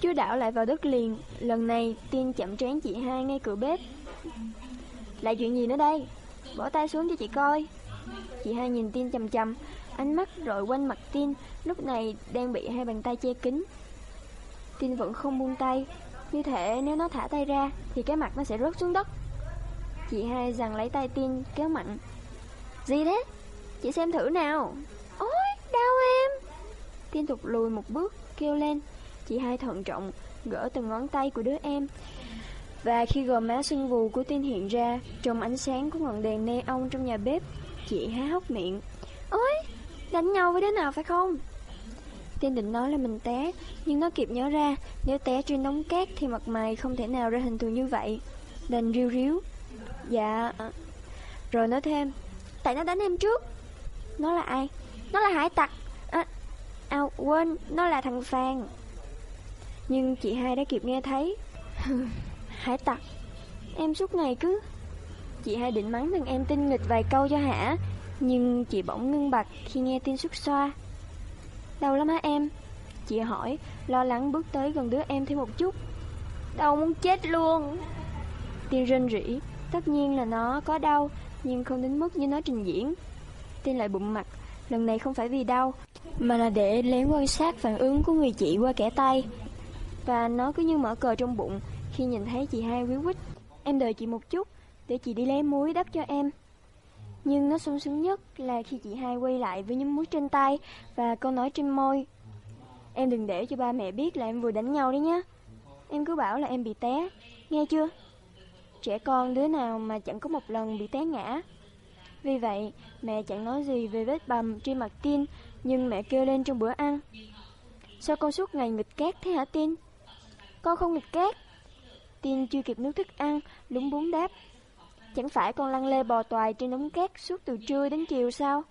Chú đảo lại vào đất liền, lần này Tiên chậm trán chị hai ngay cửa bếp. Lại chuyện gì nữa đây? Bỏ tay xuống cho chị coi. Chị hai nhìn Tiên chầm chầm, ánh mắt rọi quanh mặt Tiên, lúc này đang bị hai bàn tay che kín. Tiên vẫn không buông tay, như thể nếu nó thả tay ra thì cái mặt nó sẽ rớt xuống đất. Chị hai rằng lấy tay Tiên kéo mạnh. Gì thế? Chị xem thử nào. Ôi, đau em. Tiên thụt lùi một bước, kêu lên. Chị hai thận trọng, gỡ từng ngón tay của đứa em. Và khi gò má sưng vù của Tiên hiện ra, trong ánh sáng của ngọn đèn neon trong nhà bếp, chị há hốc miệng. Ôi, đánh nhau với đứa nào phải không? Tiên định nói là mình té, nhưng nó kịp nhớ ra, nếu té trên đống cát thì mặt mày không thể nào ra hình thù như vậy. Đành riu riu. Dạ. Rồi nói thêm, tại nó đánh em trước. Nó là ai? Nó là hải tặc. À, à quên, nó là thằng Phan. Nhưng chị hai đã kịp nghe thấy. hải tặc. Em suốt ngày cứ... Chị hai định mắng thằng em tinh nghịch vài câu cho hả, nhưng chị bỗng ngưng bặt khi nghe tin xuất xoa. Đau lắm hả em? Chị hỏi, lo lắng bước tới gần đứa em thêm một chút. Đau muốn chết luôn. Tiên rên rỉ, tất nhiên là nó có đau, nhưng không đến mức như nó trình diễn. Tiên lại bụng mặt, lần này không phải vì đau, mà là để lén quan sát phản ứng của người chị qua kẻ tay. Và nó cứ như mở cờ trong bụng khi nhìn thấy chị hai quý quýt. Em đợi chị một chút, để chị đi lấy muối đắp cho em. Nhưng nó sung sướng nhất là khi chị hai quay lại với những muối trên tay và câu nói trên môi. Em đừng để cho ba mẹ biết là em vừa đánh nhau đấy nhé. Em cứ bảo là em bị té, nghe chưa? Trẻ con đứa nào mà chẳng có một lần bị té ngã. Vì vậy, mẹ chẳng nói gì về vết bầm trên mặt Tin, nhưng mẹ kêu lên trong bữa ăn. Sao con suốt ngày nghịch cát thế hả Tin? Con không nghịch cát. Tin chưa kịp nước thức ăn, lúng búng đáp. Chẳng phải con lăn lê bò toài trên đống cát suốt từ trưa đến chiều sao?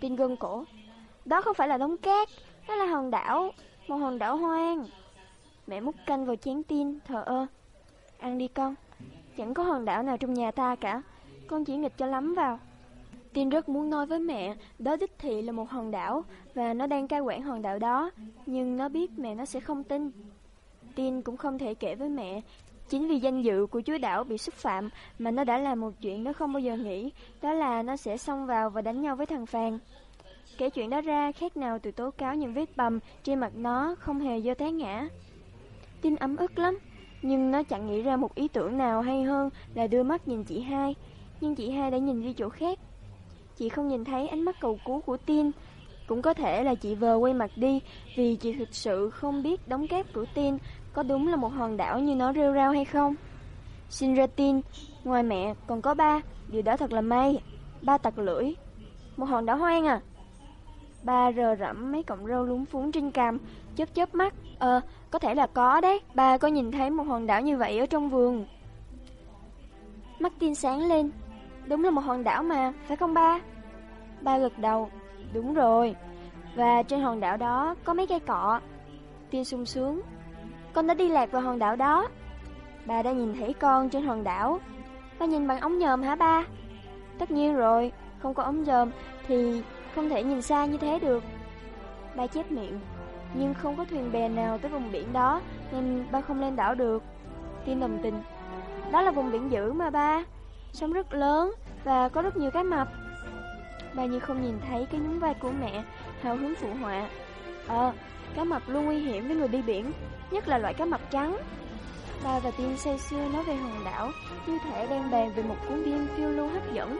Tin gân cổ. Đó không phải là đống cát, đó là hòn đảo, một hòn đảo hoang. Mẹ múc canh vào chén tin, thờ ơ. Ăn đi con, chẳng có hòn đảo nào trong nhà ta cả, con chỉ nghịch cho lắm vào. Tin rất muốn nói với mẹ, đó đích thị là một hòn đảo, và nó đang cai quản hòn đảo đó, nhưng nó biết mẹ nó sẽ không tin. Tin cũng không thể kể với mẹ Chính vì danh dự của chúa đảo bị xúc phạm mà nó đã làm một chuyện nó không bao giờ nghĩ, đó là nó sẽ xông vào và đánh nhau với thằng Phan. Kể chuyện đó ra khác nào từ tố cáo những vết bầm trên mặt nó không hề do té ngã. Tin ấm ức lắm, nhưng nó chẳng nghĩ ra một ý tưởng nào hay hơn là đưa mắt nhìn chị hai. Nhưng chị hai đã nhìn đi chỗ khác. Chị không nhìn thấy ánh mắt cầu cứu của Tin. Cũng có thể là chị vờ quay mặt đi vì chị thực sự không biết đóng kép của Tin có đúng là một hòn đảo như nó rêu rao hay không? Xin ra tin, ngoài mẹ còn có ba, điều đó thật là may. Ba tặc lưỡi. Một hòn đảo hoang à? Ba rờ rẫm mấy cọng râu lúng phúng trên cằm, chớp chớp mắt. Ờ, có thể là có đấy. Ba có nhìn thấy một hòn đảo như vậy ở trong vườn. Mắt tin sáng lên. Đúng là một hòn đảo mà, phải không ba? Ba gật đầu. Đúng rồi. Và trên hòn đảo đó có mấy cây cọ. Tiên sung sướng, con đã đi lạc vào hòn đảo đó. Bà đã nhìn thấy con trên hòn đảo. Ba nhìn bằng ống nhòm hả ba? Tất nhiên rồi Không có ống nhòm thì không thể nhìn xa như thế được. Ba chép miệng Nhưng không có thuyền bè nào tới vùng biển đó Nên ba không lên đảo được. Tiên đồng tình Đó là vùng biển dữ mà ba. Sóng rất lớn và có rất nhiều cá mập. Ba như không nhìn thấy cái nhún vai của mẹ Hào hứng phụ họa. Ờ, cá mập luôn nguy hiểm với người đi biển nhất là loại cá mập trắng. Ba và Tiên say sưa nói về hòn đảo, như thể đang bàn về một cuốn phim phiêu lưu hấp dẫn.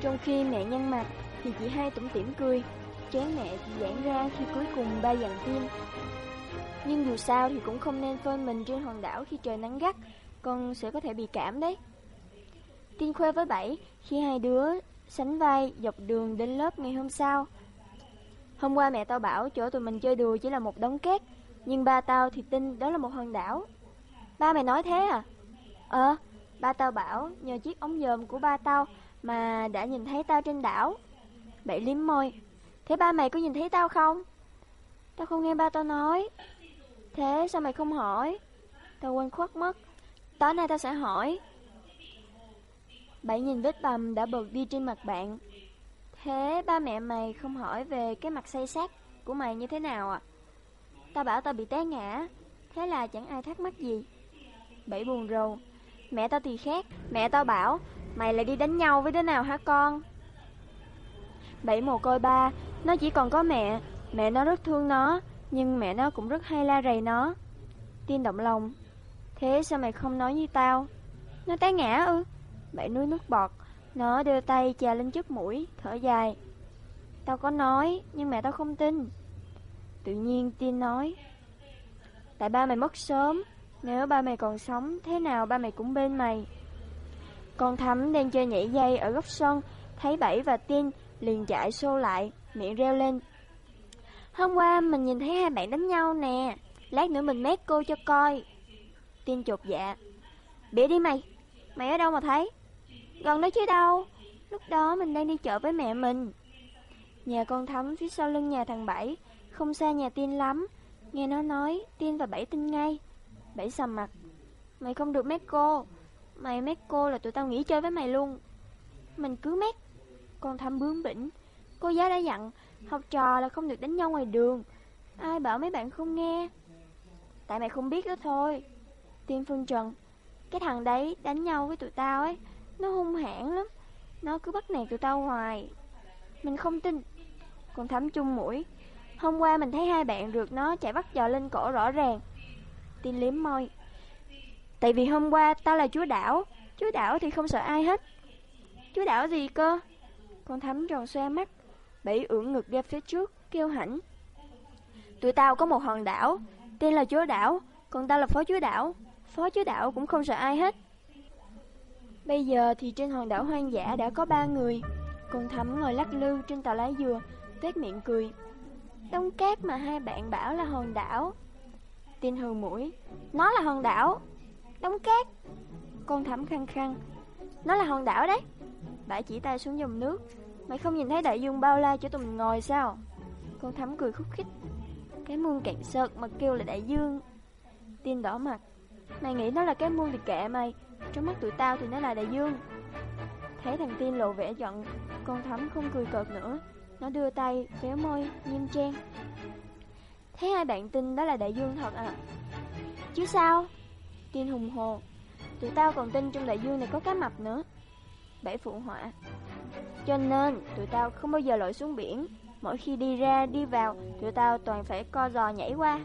Trong khi mẹ nhăn mặt, thì chị hai tủm tỉm cười, chán mẹ thì giãn ra khi cuối cùng ba dặn Tiên. Nhưng dù sao thì cũng không nên phơi mình trên hòn đảo khi trời nắng gắt, con sẽ có thể bị cảm đấy. Tiên khoe với Bảy khi hai đứa sánh vai dọc đường đến lớp ngày hôm sau. Hôm qua mẹ tao bảo chỗ tụi mình chơi đùa chỉ là một đống cát, nhưng ba tao thì tin đó là một hòn đảo Ba mày nói thế à? Ờ, ba tao bảo nhờ chiếc ống dòm của ba tao mà đã nhìn thấy tao trên đảo Bảy liếm môi Thế ba mày có nhìn thấy tao không? Tao không nghe ba tao nói Thế sao mày không hỏi? Tao quên khuất mất Tối nay tao sẽ hỏi Bảy nhìn vết bầm đã bật đi trên mặt bạn. Thế ba mẹ mày không hỏi về cái mặt say sát của mày như thế nào à? Tao bảo tao bị té ngã, thế là chẳng ai thắc mắc gì. Bảy buồn rầu. Mẹ tao thì khác, mẹ tao bảo, mày lại đi đánh nhau với đứa nào hả con? Bảy mồ côi ba, nó chỉ còn có mẹ, mẹ nó rất thương nó, nhưng mẹ nó cũng rất hay la rầy nó. Tiên động lòng, thế sao mày không nói như tao? Nó té ngã ư? Bảy nuôi nước bọt, nó đưa tay chà lên trước mũi, thở dài. Tao có nói, nhưng mẹ tao không tin. Tự nhiên tin nói, Tại ba mày mất sớm, nếu ba mày còn sống, thế nào ba mày cũng bên mày. Con Thắm đang chơi nhảy dây ở góc sân, thấy Bảy và tin liền chạy xô lại, miệng reo lên. Hôm qua mình nhìn thấy hai bạn đánh nhau nè, lát nữa mình mét cô cho coi. tin chột dạ. Bịa đi mày, mày ở đâu mà thấy? Gần đó chứ đâu, lúc đó mình đang đi chợ với mẹ mình. Nhà con Thắm phía sau lưng nhà thằng Bảy, không xa nhà Tiên lắm. Nghe nó nói, Tiên và Bảy tin ngay. Bảy sầm mặt. Mày không được mét cô. Mày mét cô là tụi tao nghỉ chơi với mày luôn. Mình cứ mét. Con Thắm bướng bỉnh. Cô giáo đã dặn, học trò là không được đánh nhau ngoài đường. Ai bảo mấy bạn không nghe? Tại mày không biết đó thôi. Tiên Phương Trần. Cái thằng đấy đánh nhau với tụi tao ấy. Nó hung hãn lắm. Nó cứ bắt nạt tụi tao hoài. Mình không tin. Con Thắm chung mũi. Hôm qua mình thấy hai bạn rượt nó chạy bắt giò lên cổ rõ ràng. Tin liếm môi. Tại vì hôm qua tao là chúa đảo, chúa đảo thì không sợ ai hết. Chúa đảo gì cơ? Con thắm tròn xoe mắt, bẫy ưỡn ngực ra phía trước, kêu hãnh. Tụi tao có một hòn đảo, tên là chúa đảo, còn tao là phó chúa đảo. Phó chúa đảo cũng không sợ ai hết. Bây giờ thì trên hòn đảo hoang dã đã có ba người. Con thắm ngồi lắc lư trên tàu lá dừa, tết miệng cười. Đông cát mà hai bạn bảo là hòn đảo. Tin hừ mũi, nó là hòn đảo. Đông cát. Con thắm khăng khăng, nó là hòn đảo đấy. Bả chỉ tay xuống dòng nước. Mày không nhìn thấy đại dương bao la cho tụi mình ngồi sao? Con thắm cười khúc khích. Cái muôn cạn sợt mà kêu là đại dương. Tin đỏ mặt. Mày nghĩ nó là cái muôn thì kệ mày. Trong mắt tụi tao thì nó là đại dương. Thấy thằng Tiên lộ vẻ giận, con thắm không cười cợt nữa. Nó đưa tay, véo môi, nghiêm trang. Thấy hai bạn tin đó là đại dương thật à? Chứ sao? Tiên hùng hồ. Tụi tao còn tin trong đại dương này có cá mập nữa. Bảy phụ họa. Cho nên, tụi tao không bao giờ lội xuống biển. Mỗi khi đi ra, đi vào, tụi tao toàn phải co giò nhảy qua.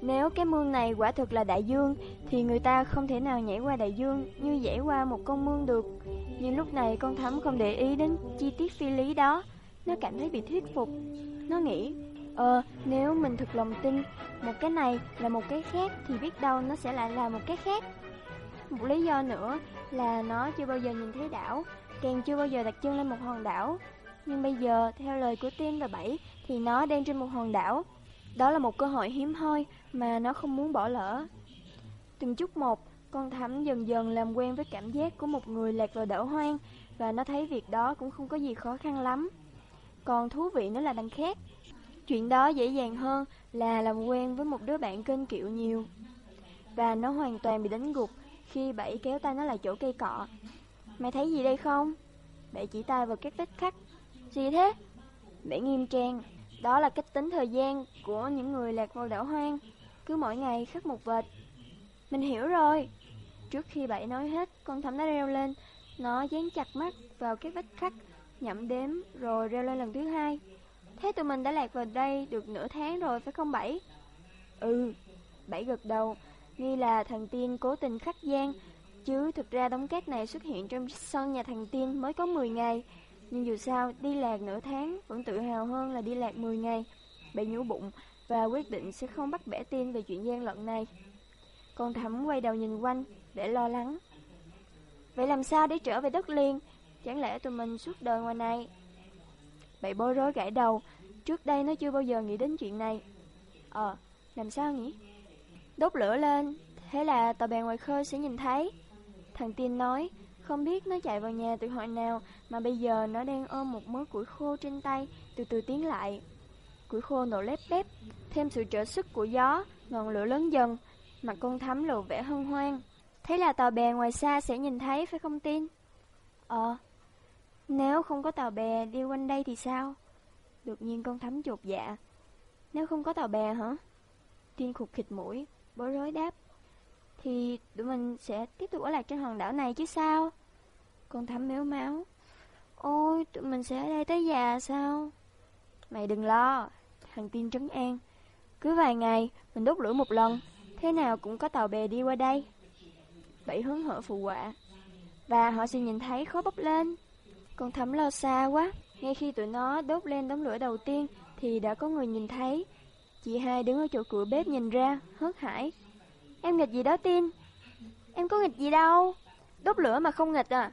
Nếu cái mương này quả thực là đại dương, thì người ta không thể nào nhảy qua đại dương như nhảy qua một con mương được. Nhưng lúc này con thắm không để ý đến chi tiết phi lý đó. Nó cảm thấy bị thuyết phục. Nó nghĩ, ờ, nếu mình thực lòng tin một cái này là một cái khác thì biết đâu nó sẽ lại là một cái khác. Một lý do nữa là nó chưa bao giờ nhìn thấy đảo, càng chưa bao giờ đặt chân lên một hòn đảo. Nhưng bây giờ, theo lời của Tiên và Bảy, thì nó đang trên một hòn đảo. Đó là một cơ hội hiếm hoi mà nó không muốn bỏ lỡ. Từng chút một, con thắm dần dần làm quen với cảm giác của một người lạc vào đảo hoang và nó thấy việc đó cũng không có gì khó khăn lắm. Còn thú vị nó là đằng khác. Chuyện đó dễ dàng hơn là làm quen với một đứa bạn kênh kiệu nhiều. Và nó hoàn toàn bị đánh gục khi Bảy kéo tay nó lại chỗ cây cọ. Mày thấy gì đây không? Bảy chỉ tay vào các vết khắc. Gì thế? Bảy nghiêm trang. Đó là cách tính thời gian của những người lạc vào đảo hoang. Cứ mỗi ngày khắc một vệt. Mình hiểu rồi. Trước khi Bảy nói hết, con thẩm đã reo lên. Nó dán chặt mắt vào cái vết khắc, nhậm đếm rồi reo lên lần thứ hai. Thế tụi mình đã lạc vào đây được nửa tháng rồi phải không Bảy? Ừ, Bảy gật đầu, nghi là thằng Tiên cố tình khắc gian, chứ thực ra đống cát này xuất hiện trong sân nhà thằng Tiên mới có 10 ngày. Nhưng dù sao, đi lạc nửa tháng vẫn tự hào hơn là đi lạc 10 ngày. Bảy nhủ bụng và quyết định sẽ không bắt bẻ tin về chuyện gian lận này. Con thẩm quay đầu nhìn quanh để lo lắng. Vậy làm sao để trở về đất liền? Chẳng lẽ tụi mình suốt đời ngoài này? bậy bối rối gãi đầu, trước đây nó chưa bao giờ nghĩ đến chuyện này. Ờ, làm sao nhỉ? Đốt lửa lên, thế là tàu bè ngoài khơi sẽ nhìn thấy. Thằng Tiên nói, không biết nó chạy vào nhà từ hồi nào mà bây giờ nó đang ôm một mớ củi khô trên tay, từ từ tiến lại. Củi khô nổ lép bép, thêm sự trợ sức của gió, ngọn lửa lớn dần, mặt con thắm lộ vẻ hân hoan. Thế là tàu bè ngoài xa sẽ nhìn thấy phải không tin? Ờ, nếu không có tàu bè đi quanh đây thì sao? Đột nhiên con thắm chột dạ. Nếu không có tàu bè hả? Tiên khục khịt mũi, bối rối đáp. Thì tụi mình sẽ tiếp tục ở lại trên hòn đảo này chứ sao? Con thắm méo máu. Ôi, tụi mình sẽ ở đây tới già sao? Mày đừng lo, thằng tin trấn an. Cứ vài ngày, mình đốt lửa một lần, thế nào cũng có tàu bè đi qua đây. Bảy hướng hở phụ họa. Và họ sẽ nhìn thấy khói bốc lên. Con thấm lo xa quá, ngay khi tụi nó đốt lên đống lửa đầu tiên thì đã có người nhìn thấy. Chị hai đứng ở chỗ cửa bếp nhìn ra, hớt hải. Em nghịch gì đó tin? Em có nghịch gì đâu. Đốt lửa mà không nghịch à?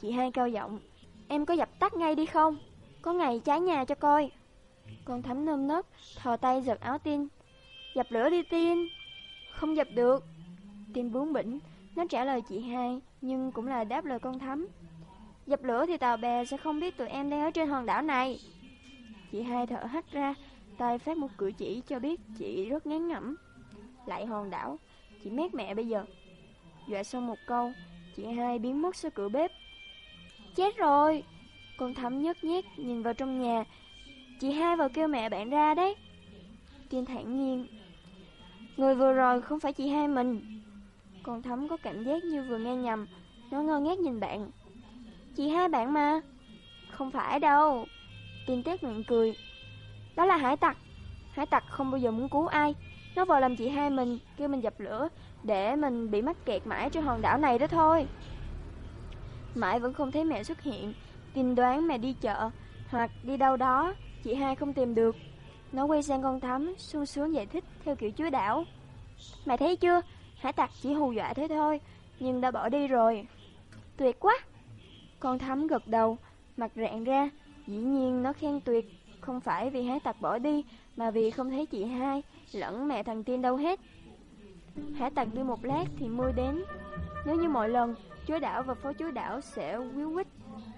Chị hai cao giọng. Em có dập tắt ngay đi không? Có ngày cháy nhà cho coi. Con thắm nơm nớp, thò tay giật áo tin. Dập lửa đi tin. Không dập được. Tin bướng bỉnh, nó trả lời chị hai, nhưng cũng là đáp lời con thắm. Dập lửa thì tàu bè sẽ không biết tụi em đang ở trên hòn đảo này. Chị hai thở hắt ra, tay phát một cử chỉ cho biết chị rất ngán ngẩm. Lại hòn đảo, chị mét mẹ bây giờ. Dọa xong một câu, chị hai biến mất sau cửa bếp. Chết rồi! Con thắm nhớt nhét nhìn vào trong nhà. Chị hai vào kêu mẹ bạn ra đấy. Tiên thản nhiên. Người vừa rồi không phải chị hai mình. Con thấm có cảm giác như vừa nghe nhầm. Nó ngơ ngác nhìn bạn. Chị hai bạn mà. Không phải đâu. Tiên tét miệng cười. Đó là hải tặc. Hải tặc không bao giờ muốn cứu ai. Nó vào làm chị hai mình, kêu mình dập lửa, để mình bị mắc kẹt mãi trên hòn đảo này đó thôi. Mãi vẫn không thấy mẹ xuất hiện, tin đoán mẹ đi chợ, hoặc đi đâu đó, chị hai không tìm được. Nó quay sang con thắm, sung xuống giải thích theo kiểu chúa đảo. Mẹ thấy chưa, hải tặc chỉ hù dọa thế thôi, nhưng đã bỏ đi rồi. Tuyệt quá! Con thắm gật đầu, mặt rạng ra, dĩ nhiên nó khen tuyệt, không phải vì hải tặc bỏ đi, mà vì không thấy chị hai, lẫn mẹ thằng Tiên đâu hết. Hải tặc đi một lát thì mưa đến. Nếu như mọi lần, chúa đảo và phó chúa đảo sẽ quýu quýt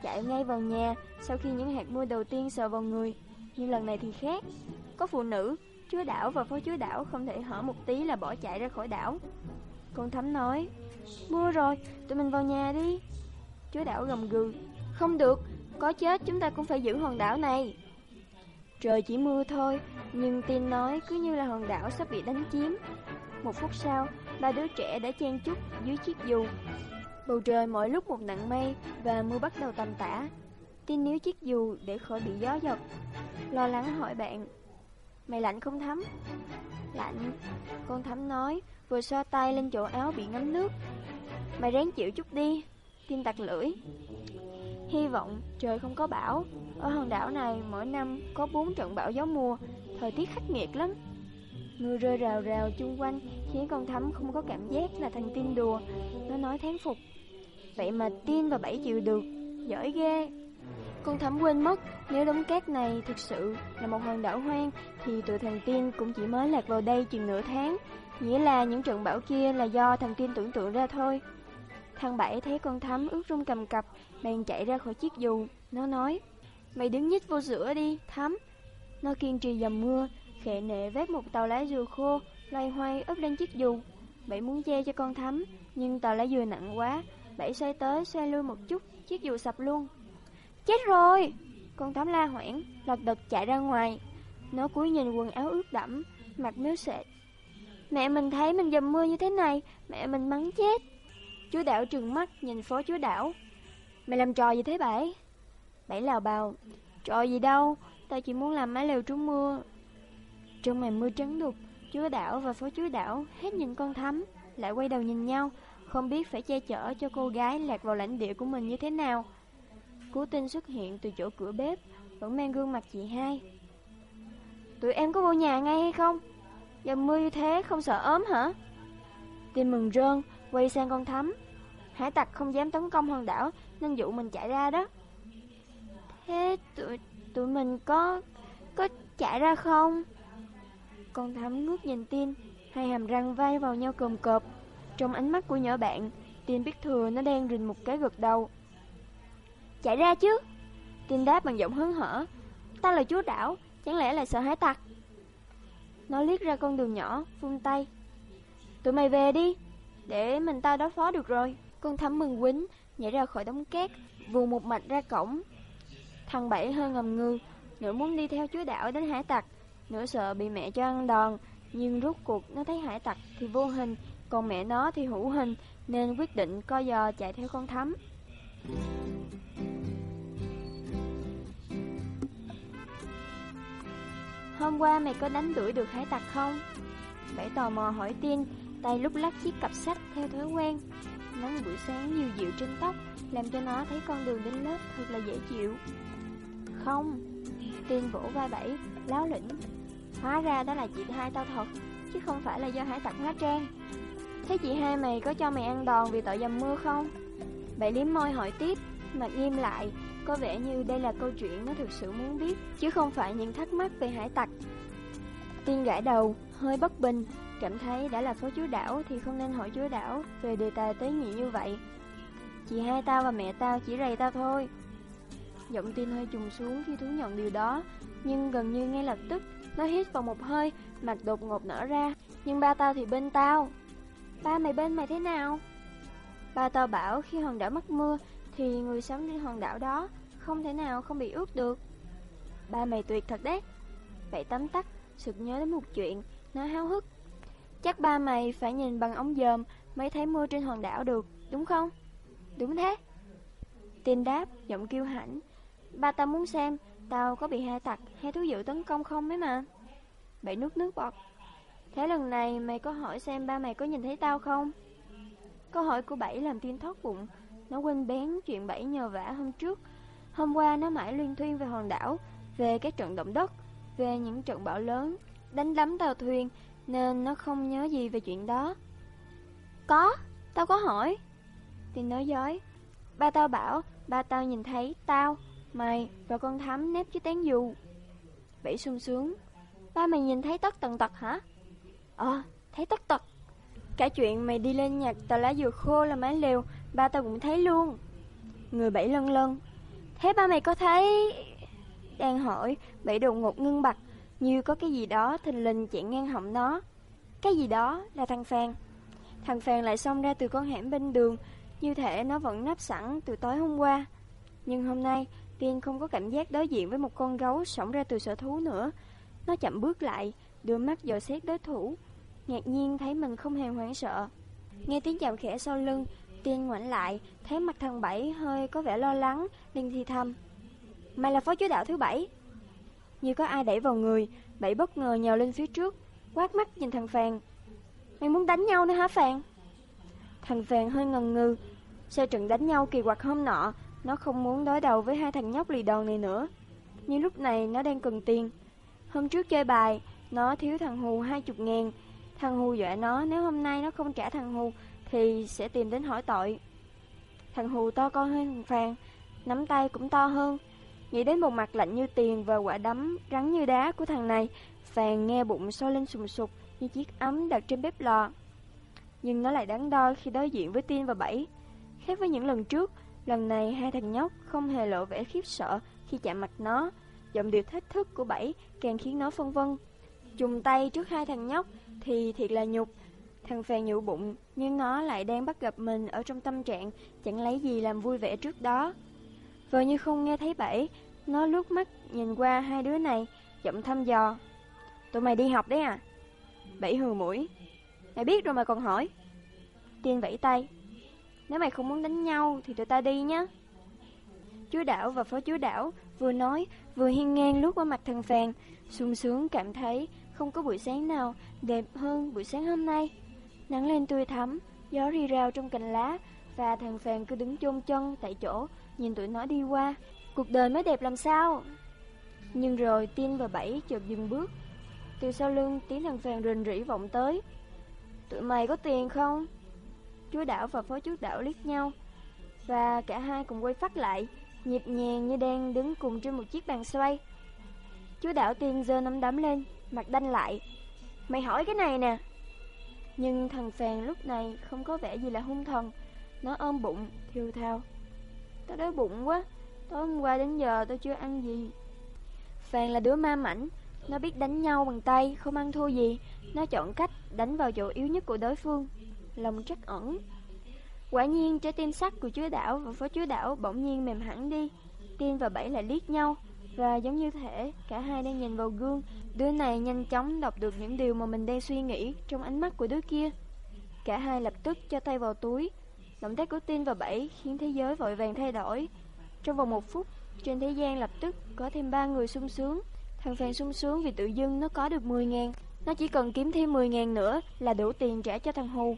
chạy ngay vào nhà sau khi những hạt mưa đầu tiên sờ vào người. Nhưng lần này thì khác. Có phụ nữ, chúa đảo và phó chúa đảo không thể hở một tí là bỏ chạy ra khỏi đảo. Con thắm nói, mưa rồi, tụi mình vào nhà đi. Chúa đảo gầm gừ, không được, có chết chúng ta cũng phải giữ hòn đảo này. Trời chỉ mưa thôi, nhưng tin nói cứ như là hòn đảo sắp bị đánh chiếm. Một phút sau, ba đứa trẻ đã chen chúc dưới chiếc dù. Bầu trời mỗi lúc một nặng mây và mưa bắt đầu tầm tã. Tin níu chiếc dù để khỏi bị gió giật. Lo lắng hỏi bạn, mày lạnh không thấm? Lạnh, con thắm nói, vừa xoa tay lên chỗ áo bị ngấm nước. Mày ráng chịu chút đi, tin tặc lưỡi. Hy vọng trời không có bão. Ở hòn đảo này mỗi năm có 4 trận bão gió mùa, thời tiết khắc nghiệt lắm. Mưa rơi rào rào chung quanh khiến con thắm không có cảm giác là thằng tin đùa. Nó nói thán phục. Vậy mà tin và bảy chịu được, giỏi ghê. Con thắm quên mất, nếu đống cát này thực sự là một hòn đảo hoang, thì tụi thằng tiên cũng chỉ mới lạc vào đây chừng nửa tháng. Nghĩa là những trận bão kia là do thằng tiên tưởng tượng ra thôi. Thằng Bảy thấy con thắm ướt rung cầm cập, bèn chạy ra khỏi chiếc dù. Nó nói, mày đứng nhích vô giữa đi, thắm. Nó kiên trì dầm mưa, khệ nệ vét một tàu lá dừa khô, loay hoay ướp lên chiếc dù. Bảy muốn che cho con thắm, nhưng tàu lá dừa nặng quá. Bảy xoay tới, xoay lui một chút, chiếc dù sập luôn. Chết rồi! Con tắm la hoảng, lật đật chạy ra ngoài. Nó cúi nhìn quần áo ướt đẫm, mặt miếu sệt. Mẹ mình thấy mình dầm mưa như thế này, mẹ mình mắng chết. Chúa đảo trừng mắt nhìn phó chúa đảo. Mày làm trò gì thế bảy? Bảy lào bào. Trò gì đâu, tao chỉ muốn làm mái lều trú mưa. Trong màn mưa trắng đục, chúa đảo và phó chúa đảo hết nhìn con thắm, lại quay đầu nhìn nhau, không biết phải che chở cho cô gái lạc vào lãnh địa của mình như thế nào. Cú tinh xuất hiện từ chỗ cửa bếp, vẫn mang gương mặt chị hai. Tụi em có vô nhà ngay hay không? Dầm mưa như thế không sợ ốm hả? Tin mừng rơn, quay sang con thắm. Hải tặc không dám tấn công hòn đảo nên dụ mình chạy ra đó. Thế tụi, tụi mình có có chạy ra không? Con thắm ngước nhìn tin, hai hàm răng vai vào nhau cồm cộp. Trong ánh mắt của nhỏ bạn, tin biết thừa nó đang rình một cái gật đầu. Chạy ra chứ? Tin đáp bằng giọng hớn hở. Ta là chúa đảo, chẳng lẽ là sợ hải tặc? Nó liếc ra con đường nhỏ, vung tay. Tụi mày về đi, để mình tao đối phó được rồi. Con thắm mừng quýnh, nhảy ra khỏi đống két, vù một mạch ra cổng. Thằng Bảy hơi ngầm ngư, nửa muốn đi theo chúa đảo đến hải tặc, nửa sợ bị mẹ cho ăn đòn, nhưng rốt cuộc nó thấy hải tặc thì vô hình, còn mẹ nó thì hữu hình, nên quyết định co giò chạy theo con thắm. Hôm qua mày có đánh đuổi được hải tặc không? Bảy tò mò hỏi tiên, tay lúc lắc chiếc cặp sách theo thói quen. Nắng buổi sáng dịu dịu trên tóc, làm cho nó thấy con đường đến lớp thật là dễ chịu. Không, tiên vỗ vai bảy, láo lĩnh. Hóa ra đó là chị hai tao thật, chứ không phải là do hải tặc hóa trang. Thế chị hai mày có cho mày ăn đòn vì tội dầm mưa không? Bảy liếm môi hỏi tiếp, mặt nghiêm lại, có vẻ như đây là câu chuyện nó thực sự muốn biết, chứ không phải những thắc mắc về hải tặc. Tiên gãi đầu, hơi bất bình, cảm thấy đã là phó chúa đảo thì không nên hỏi chúa đảo về đề tài tế nhị như vậy. Chị hai tao và mẹ tao chỉ rầy tao thôi. Giọng tin hơi trùng xuống khi thú nhận điều đó, nhưng gần như ngay lập tức, nó hít vào một hơi, mặt đột ngột nở ra. Nhưng ba tao thì bên tao. Ba mày bên mày thế nào? Ba tao bảo khi hòn đảo mắc mưa thì người sống trên hòn đảo đó không thể nào không bị ướt được. Ba mày tuyệt thật đấy. Vậy tấm tắc, sực nhớ đến một chuyện, nó háo hức. Chắc ba mày phải nhìn bằng ống dòm mới thấy mưa trên hòn đảo được, đúng không? Đúng thế. Tin đáp, giọng kêu hãnh. Ba tao muốn xem tao có bị hai tặc hay thú dữ tấn công không ấy mà. Bảy nuốt nước bọt. Thế lần này mày có hỏi xem ba mày có nhìn thấy tao không? Câu hỏi của Bảy làm Tiên thoát bụng. Nó quên bén chuyện Bảy nhờ vả hôm trước. Hôm qua nó mãi liên thuyên về hòn đảo, về các trận động đất, về những trận bão lớn, đánh đắm tàu thuyền, nên nó không nhớ gì về chuyện đó. Có, tao có hỏi. Tiên nói dối. Ba tao bảo, ba tao nhìn thấy tao, mày và con thắm nếp chiếc tán dù. Bảy sung sướng. Ba mày nhìn thấy tất tần tật hả? Ờ, thấy tất tật. Cả chuyện mày đi lên nhặt tờ lá dừa khô là mái lều, ba tao cũng thấy luôn. Người bảy lân lân. Thế ba mày có thấy... Đang hỏi, bảy đột ngột ngưng bặt, như có cái gì đó thình lình chạy ngang họng nó. Cái gì đó là thằng Phan. Thằng Phan lại xông ra từ con hẻm bên đường, như thể nó vẫn nắp sẵn từ tối hôm qua. Nhưng hôm nay, Tiên không có cảm giác đối diện với một con gấu sống ra từ sở thú nữa. Nó chậm bước lại, đưa mắt dò xét đối thủ, ngạc nhiên thấy mình không hề hoảng sợ. Nghe tiếng chạm khẽ sau lưng, Tiên ngoảnh lại, thấy mặt thằng Bảy hơi có vẻ lo lắng, liền thì thầm. Mày là phó chúa đạo thứ Bảy. Như có ai đẩy vào người, Bảy bất ngờ nhào lên phía trước, quát mắt nhìn thằng Phàn. Mày muốn đánh nhau nữa hả Phàn? Thằng Phàn hơi ngần ngừ. Sau trận đánh nhau kỳ quặc hôm nọ, nó không muốn đối đầu với hai thằng nhóc lì đòn này nữa. Nhưng lúc này nó đang cần tiền. Hôm trước chơi bài, nó thiếu thằng Hù hai chục ngàn. Thằng Hù dọa nó nếu hôm nay nó không trả thằng Hù thì sẽ tìm đến hỏi tội. Thằng Hù to con hơn thằng Phàn, nắm tay cũng to hơn. Nghĩ đến một mặt lạnh như tiền và quả đấm rắn như đá của thằng này, Phàn nghe bụng sôi lên sùng sục như chiếc ấm đặt trên bếp lò. Nhưng nó lại đáng đo khi đối diện với Tiên và Bảy. Khác với những lần trước, lần này hai thằng nhóc không hề lộ vẻ khiếp sợ khi chạm mặt nó. Giọng điệu thách thức của Bảy càng khiến nó phân vân. Chùng tay trước hai thằng nhóc thì thiệt là nhục. Thằng phèn nhụ bụng, nhưng nó lại đang bắt gặp mình ở trong tâm trạng chẳng lấy gì làm vui vẻ trước đó. Vờ như không nghe thấy Bảy, nó lướt mắt nhìn qua hai đứa này, giọng thăm dò. Tụi mày đi học đấy à? Bảy hừ mũi. Mày biết rồi mà còn hỏi. Tiên vẫy tay. Nếu mày không muốn đánh nhau thì tụi ta đi nhé. Chúa đảo và phó chúa đảo vừa nói vừa hiên ngang lướt qua mặt thằng phèn sung sướng cảm thấy không có buổi sáng nào đẹp hơn buổi sáng hôm nay. Nắng lên tươi thắm, gió rì rào trong cành lá và thằng phèn cứ đứng chôn chân tại chỗ nhìn tụi nó đi qua. Cuộc đời mới đẹp làm sao? Nhưng rồi Tiên và Bảy chợt dừng bước. Từ sau lưng tiếng thằng phèn rình rỉ vọng tới. Tụi mày có tiền không? Chúa đảo và phó chúa đảo liếc nhau và cả hai cùng quay phát lại, nhịp nhàng như đang đứng cùng trên một chiếc bàn xoay. Chúa đảo tiên giơ nắm đấm lên, mặt đanh lại. Mày hỏi cái này nè. Nhưng thằng sàn lúc này không có vẻ gì là hung thần. Nó ôm bụng, thiêu thao. Tao đói bụng quá, tối hôm qua đến giờ tao chưa ăn gì. sàn là đứa ma mảnh, nó biết đánh nhau bằng tay, không ăn thua gì. Nó chọn cách đánh vào chỗ yếu nhất của đối phương, lòng trắc ẩn. Quả nhiên trái tim sắt của chúa đảo và phó chúa đảo bỗng nhiên mềm hẳn đi. Tiên và Bảy lại liếc nhau, và giống như thể cả hai đang nhìn vào gương, đứa này nhanh chóng đọc được những điều mà mình đang suy nghĩ trong ánh mắt của đứa kia. Cả hai lập tức cho tay vào túi. Động tác của Tiên và Bảy khiến thế giới vội vàng thay đổi. Trong vòng một phút, trên thế gian lập tức có thêm ba người sung sướng. Thằng Phan sung sướng vì tự dưng nó có được 10 ngàn. Nó chỉ cần kiếm thêm 10 ngàn nữa là đủ tiền trả cho thằng Hù.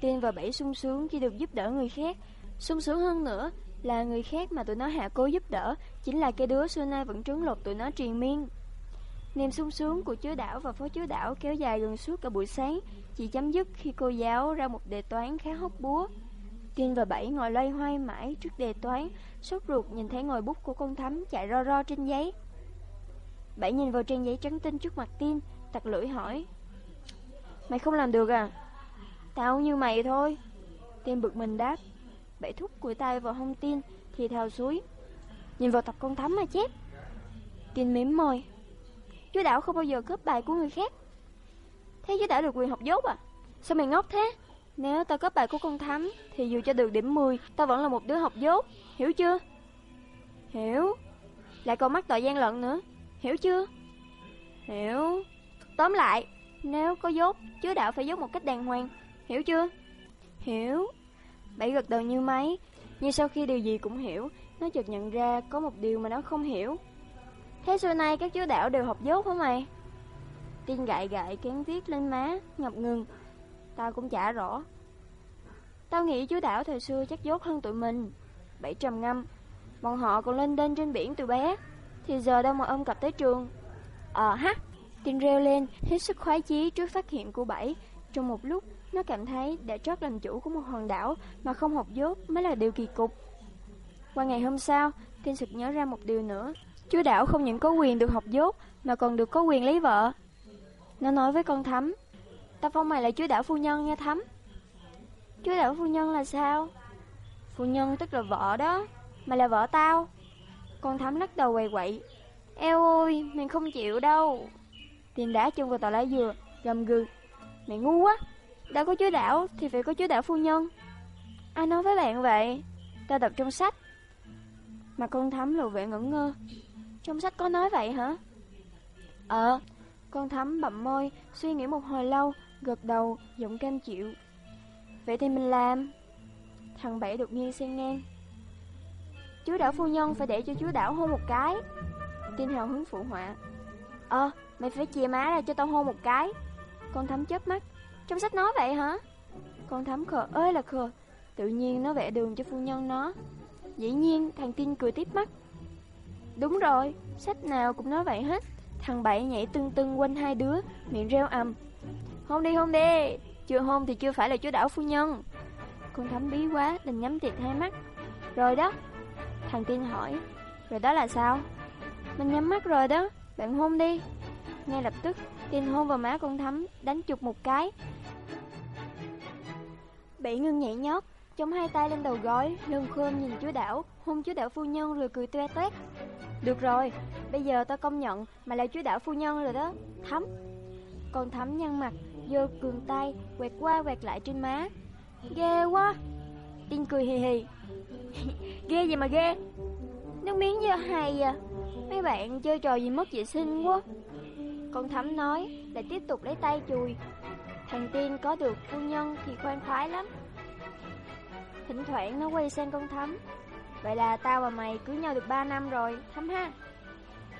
Tiên và Bảy sung sướng khi được giúp đỡ người khác. Sung sướng hơn nữa là người khác mà tụi nó hạ cố giúp đỡ, chính là cái đứa xưa nay vẫn trứng lột tụi nó triền miên. Niềm sung sướng của chứa đảo và phó chứa đảo kéo dài gần suốt cả buổi sáng, chỉ chấm dứt khi cô giáo ra một đề toán khá hóc búa. Tiên và Bảy ngồi loay hoay mãi trước đề toán, sốt ruột nhìn thấy ngồi bút của con thắm chạy ro ro trên giấy. Bảy nhìn vào trang giấy trắng tinh trước mặt Tiên, tặc lưỡi hỏi. Mày không làm được à? Tao như mày thôi. Tiên bực mình đáp bẻ thúc cùi tay vào hông Tiên, thì thào suối. Nhìn vào tập con thắm mà chép. tin mím môi. Chú Đảo không bao giờ cướp bài của người khác. Thế chú Đảo được quyền học dốt à? Sao mày ngốc thế? Nếu tao cướp bài của con thắm, thì dù cho được điểm 10, tao vẫn là một đứa học dốt. Hiểu chưa? Hiểu. Lại còn mắc tội gian lận nữa. Hiểu chưa? Hiểu. Tóm lại, nếu có dốt, chứa đạo phải dốt một cách đàng hoàng. Hiểu chưa? Hiểu. Bảy gật đầu như máy, nhưng sau khi điều gì cũng hiểu, nó chợt nhận ra có một điều mà nó không hiểu. Thế xưa nay các chú đảo đều học dốt hả mày? Tiên gại gại kén viết lên má, ngập ngừng. Tao cũng chả rõ. Tao nghĩ chú đảo thời xưa chắc dốt hơn tụi mình. Bảy trầm ngâm. Bọn họ còn lên đên trên biển từ bé. Thì giờ đâu mà ôm cặp tới trường. Ờ ha. Tiên reo lên, hết sức khoái chí trước phát hiện của Bảy. Trong một lúc, nó cảm thấy đã trót làm chủ của một hòn đảo mà không học dốt mới là điều kỳ cục. Qua ngày hôm sau, Tiên sực nhớ ra một điều nữa. chúa đảo không những có quyền được học dốt mà còn được có quyền lấy vợ. Nó nói với con Thắm, ta phong mày là chúa đảo phu nhân nha Thắm. chúa đảo phu nhân là sao? Phu nhân tức là vợ đó, mày là vợ tao. Con Thắm lắc đầu quầy quậy. Eo ơi, mình không chịu đâu. Tiền đá chung vào tòa lá dừa, gầm gừ. Mày ngu quá, đã có chú đảo thì phải có chú đảo phu nhân. Ai nói với bạn vậy? Ta đọc trong sách. Mà con Thắm lù vẻ ngẩn ngơ. Trong sách có nói vậy hả? Ờ, con Thắm bậm môi, suy nghĩ một hồi lâu, gật đầu, giọng cam chịu. Vậy thì mình làm. Thằng Bảy đột nhiên xen ngang. Chú đảo phu nhân phải để cho chú đảo hôn một cái. Tin hào hứng phụ họa. Ờ, mày phải chìa má ra cho tao hôn một cái. Con Thắm chớp mắt. Trong sách nói vậy hả? Con Thắm khờ ơi là khờ. Tự nhiên nó vẽ đường cho phu nhân nó. Dĩ nhiên, thằng Tin cười tiếp mắt. Đúng rồi, sách nào cũng nói vậy hết. Thằng Bảy nhảy tưng tưng quanh hai đứa, miệng reo ầm. Hôn đi hôn đi, chưa hôn thì chưa phải là chúa đảo phu nhân. Con Thắm bí quá, đành nhắm tiệt hai mắt. Rồi đó. Thằng Tin hỏi, rồi đó là sao? Mình nhắm mắt rồi đó, bạn hôn đi. Ngay lập tức, Tin hôn vào má con Thắm, đánh chụp một cái. Bảy ngưng nhảy nhót, chống hai tay lên đầu gối, lưng khơm nhìn chúa đảo, hôn chúa đảo phu nhân rồi cười toe toét. Được rồi, bây giờ tao công nhận mà là chúa đảo phu nhân rồi đó, Thắm. còn Thắm nhăn mặt, giơ cường tay, quẹt qua quẹt lại trên má. Ghê quá. Tin cười hì hì. ghê gì mà ghê? Nước miếng dơ hay à. Mấy bạn chơi trò gì mất vệ sinh quá. Con Thắm nói, lại tiếp tục lấy tay chùi. Thằng Tiên có được phu nhân thì khoan khoái lắm. Thỉnh thoảng nó quay sang con Thắm. Vậy là tao và mày cưới nhau được 3 năm rồi, Thắm ha.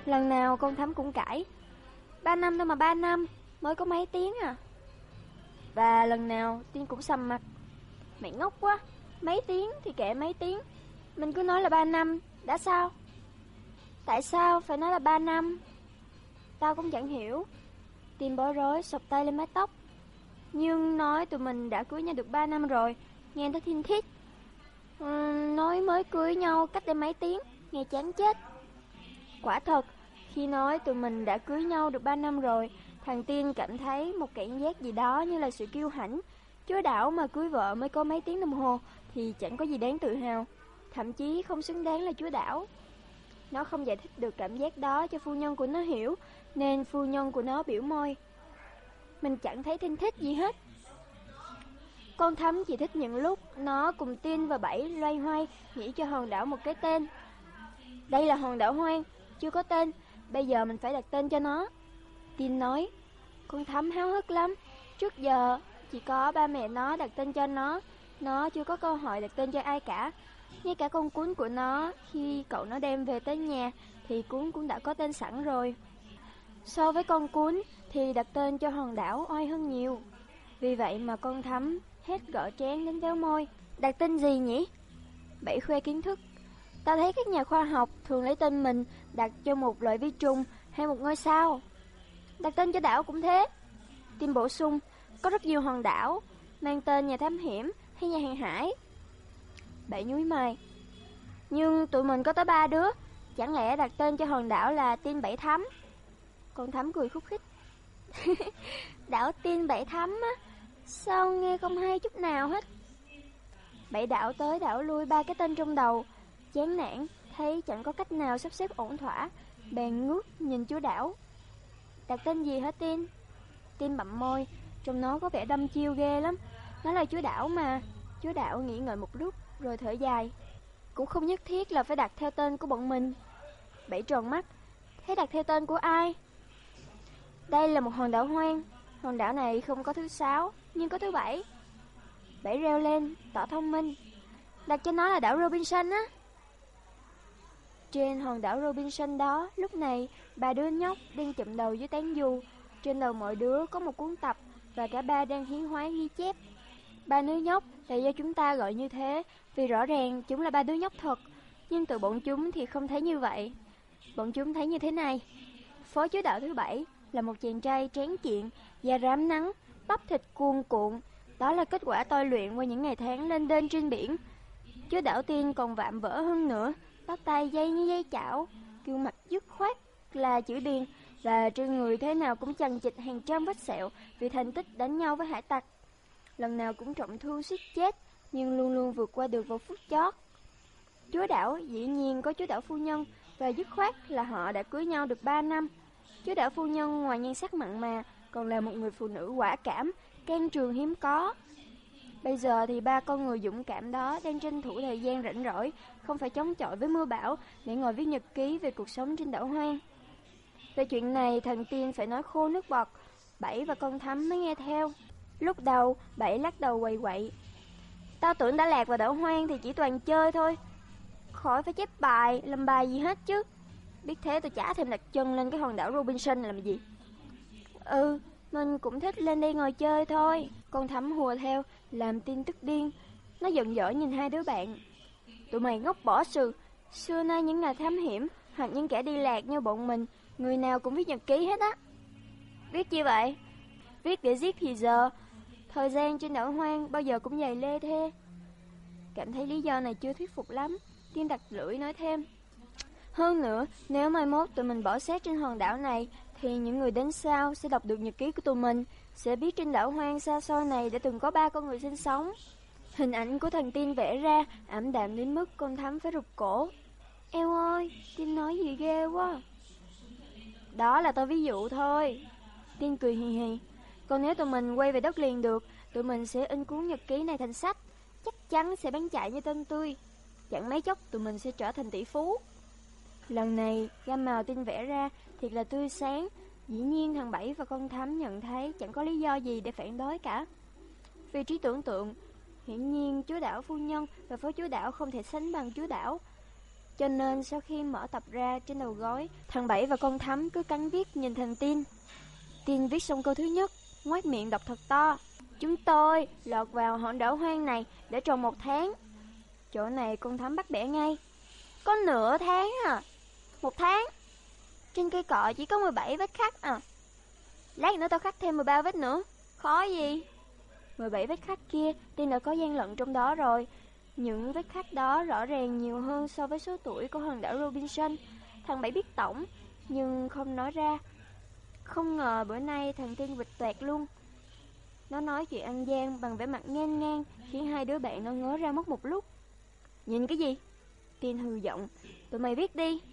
Lần nào con Thắm cũng cãi. 3 năm đâu mà 3 năm, mới có mấy tiếng à. Và lần nào Tiên cũng sầm mặt. Mày ngốc quá, mấy tiếng thì kệ mấy tiếng. Mình cứ nói là 3 năm, đã sao? Tại sao phải nói là 3 năm? Tao cũng chẳng hiểu. Tiên bối rối, sọc tay lên mái tóc. Nhưng nói tụi mình đã cưới nhau được 3 năm rồi, nghe nó thiên thiết. Ừ, nói mới cưới nhau cách đây mấy tiếng, nghe chán chết. Quả thật, khi nói tụi mình đã cưới nhau được 3 năm rồi, thằng Tiên cảm thấy một cảm giác gì đó như là sự kiêu hãnh. Chúa đảo mà cưới vợ mới có mấy tiếng đồng hồ thì chẳng có gì đáng tự hào, thậm chí không xứng đáng là chúa đảo. Nó không giải thích được cảm giác đó cho phu nhân của nó hiểu, nên phu nhân của nó biểu môi. Mình chẳng thấy thinh thích gì hết. Con thắm chỉ thích những lúc nó cùng tin và bảy loay hoay nghĩ cho hòn đảo một cái tên. Đây là hòn đảo hoang, chưa có tên, bây giờ mình phải đặt tên cho nó. Tin nói, con thắm háo hức lắm, trước giờ chỉ có ba mẹ nó đặt tên cho nó, nó chưa có cơ hội đặt tên cho ai cả. Ngay cả con cuốn của nó, khi cậu nó đem về tới nhà, thì cuốn cũng đã có tên sẵn rồi. So với con cuốn, thì đặt tên cho hòn đảo oai hơn nhiều. Vì vậy mà con thắm hết gõ chén đến véo môi. Đặt tên gì nhỉ? Bảy khoe kiến thức. Ta thấy các nhà khoa học thường lấy tên mình đặt cho một loại vi trùng hay một ngôi sao. Đặt tên cho đảo cũng thế. Tim bổ sung, có rất nhiều hòn đảo, mang tên nhà thám hiểm hay nhà hàng hải. Bảy nhúi mày. Nhưng tụi mình có tới ba đứa, chẳng lẽ đặt tên cho hòn đảo là Tin Bảy Thắm? Con Thắm cười khúc khích đảo Tin Bảy Thắm á, sao nghe không hay chút nào hết. Bảy đảo tới đảo lui ba cái tên trong đầu, chán nản, thấy chẳng có cách nào sắp xếp ổn thỏa, bèn ngước nhìn chú đảo. Đặt tên gì hả Tin? Tin bậm môi, trong nó có vẻ đâm chiêu ghê lắm. Nó là chú đảo mà. chú đảo nghĩ ngợi một lúc, rồi thở dài. Cũng không nhất thiết là phải đặt theo tên của bọn mình. Bảy tròn mắt, thế đặt theo tên của ai? Đây là một hòn đảo hoang. Hòn đảo này không có thứ sáu, nhưng có thứ bảy. Bảy reo lên, tỏ thông minh. Đặt cho nó là đảo Robinson á. Trên hòn đảo Robinson đó, lúc này, ba đứa nhóc đang chụm đầu dưới tán dù. Trên đầu mọi đứa có một cuốn tập và cả ba đang hiến hóa ghi chép. Ba đứa nhóc là do chúng ta gọi như thế, vì rõ ràng chúng là ba đứa nhóc thật, nhưng từ bọn chúng thì không thấy như vậy. Bọn chúng thấy như thế này. Phó chúa đạo thứ bảy là một chàng trai tráng kiện, da rám nắng, bắp thịt cuồn cuộn. Đó là kết quả tôi luyện qua những ngày tháng lên đên trên biển. Chứ đảo tiên còn vạm vỡ hơn nữa, tóc tay dây như dây chảo, gương mặt dứt khoát là chữ điên, và trên người thế nào cũng chằng chịt hàng trăm vết sẹo vì thành tích đánh nhau với hải tặc. Lần nào cũng trọng thương suýt chết, nhưng luôn luôn vượt qua được vào phút chót. Chúa đảo dĩ nhiên có chúa đảo phu nhân và dứt khoát là họ đã cưới nhau được 3 năm. Chứ đạo phu nhân ngoài nhan sắc mặn mà còn là một người phụ nữ quả cảm, can trường hiếm có. Bây giờ thì ba con người dũng cảm đó đang tranh thủ thời gian rảnh rỗi, không phải chống chọi với mưa bão để ngồi viết nhật ký về cuộc sống trên đảo hoang. Về chuyện này, thần tiên phải nói khô nước bọt, Bảy và con thắm mới nghe theo. Lúc đầu, Bảy lắc đầu quầy quậy. Tao tưởng đã lạc vào đảo hoang thì chỉ toàn chơi thôi. Khỏi phải chép bài, làm bài gì hết chứ. Biết thế tôi chả thêm đặt chân lên cái hòn đảo Robinson làm gì. Ừ, mình cũng thích lên đây ngồi chơi thôi. Con thắm hùa theo, làm tin tức điên. Nó giận dỗi nhìn hai đứa bạn. Tụi mày ngốc bỏ sừ. Xưa nay những ngày thám hiểm hoặc những kẻ đi lạc như bọn mình, người nào cũng viết nhật ký hết á. Viết gì vậy? Viết để giết thì giờ. Thời gian trên đảo hoang bao giờ cũng dày lê thê. Cảm thấy lý do này chưa thuyết phục lắm. Tiên đặt lưỡi nói thêm. Hơn nữa, nếu mai mốt tụi mình bỏ xác trên hòn đảo này, thì những người đến sau sẽ đọc được nhật ký của tụi mình, sẽ biết trên đảo hoang xa xôi này đã từng có ba con người sinh sống. Hình ảnh của thần tiên vẽ ra, ảm đạm đến mức con thắm phải rụt cổ. Eo ơi, tiên nói gì ghê quá. Đó là tôi ví dụ thôi. Tiên cười hì hì. Còn nếu tụi mình quay về đất liền được, tụi mình sẽ in cuốn nhật ký này thành sách. Chắc chắn sẽ bán chạy như tên tươi. Chẳng mấy chốc tụi mình sẽ trở thành tỷ phú. Lần này, gam màu tin vẽ ra thiệt là tươi sáng. Dĩ nhiên thằng Bảy và con Thắm nhận thấy chẳng có lý do gì để phản đối cả. Vì trí tưởng tượng, hiển nhiên chúa đảo phu nhân và phó chúa đảo không thể sánh bằng chúa đảo. Cho nên sau khi mở tập ra trên đầu gói, thằng Bảy và con Thắm cứ cắn viết nhìn thằng tin. Tin viết xong câu thứ nhất, ngoác miệng đọc thật to. Chúng tôi lọt vào hòn đảo hoang này để trồng một tháng. Chỗ này con Thắm bắt bẻ ngay. Có nửa tháng à? Một tháng? Trên cây cọ chỉ có 17 vết khắc à? Lát nữa tao khắc thêm 13 vết nữa. Khó gì? 17 vết khắc kia, tiên đã có gian lận trong đó rồi. Những vết khắc đó rõ ràng nhiều hơn so với số tuổi của hòn đảo Robinson. Thằng Bảy biết tổng, nhưng không nói ra. Không ngờ bữa nay thằng Tiên vịt toẹt luôn. Nó nói chuyện ăn gian bằng vẻ mặt ngang ngang, khiến hai đứa bạn nó ngớ ra mất một lúc. Nhìn cái gì? Tiên hư giọng, tụi mày viết đi,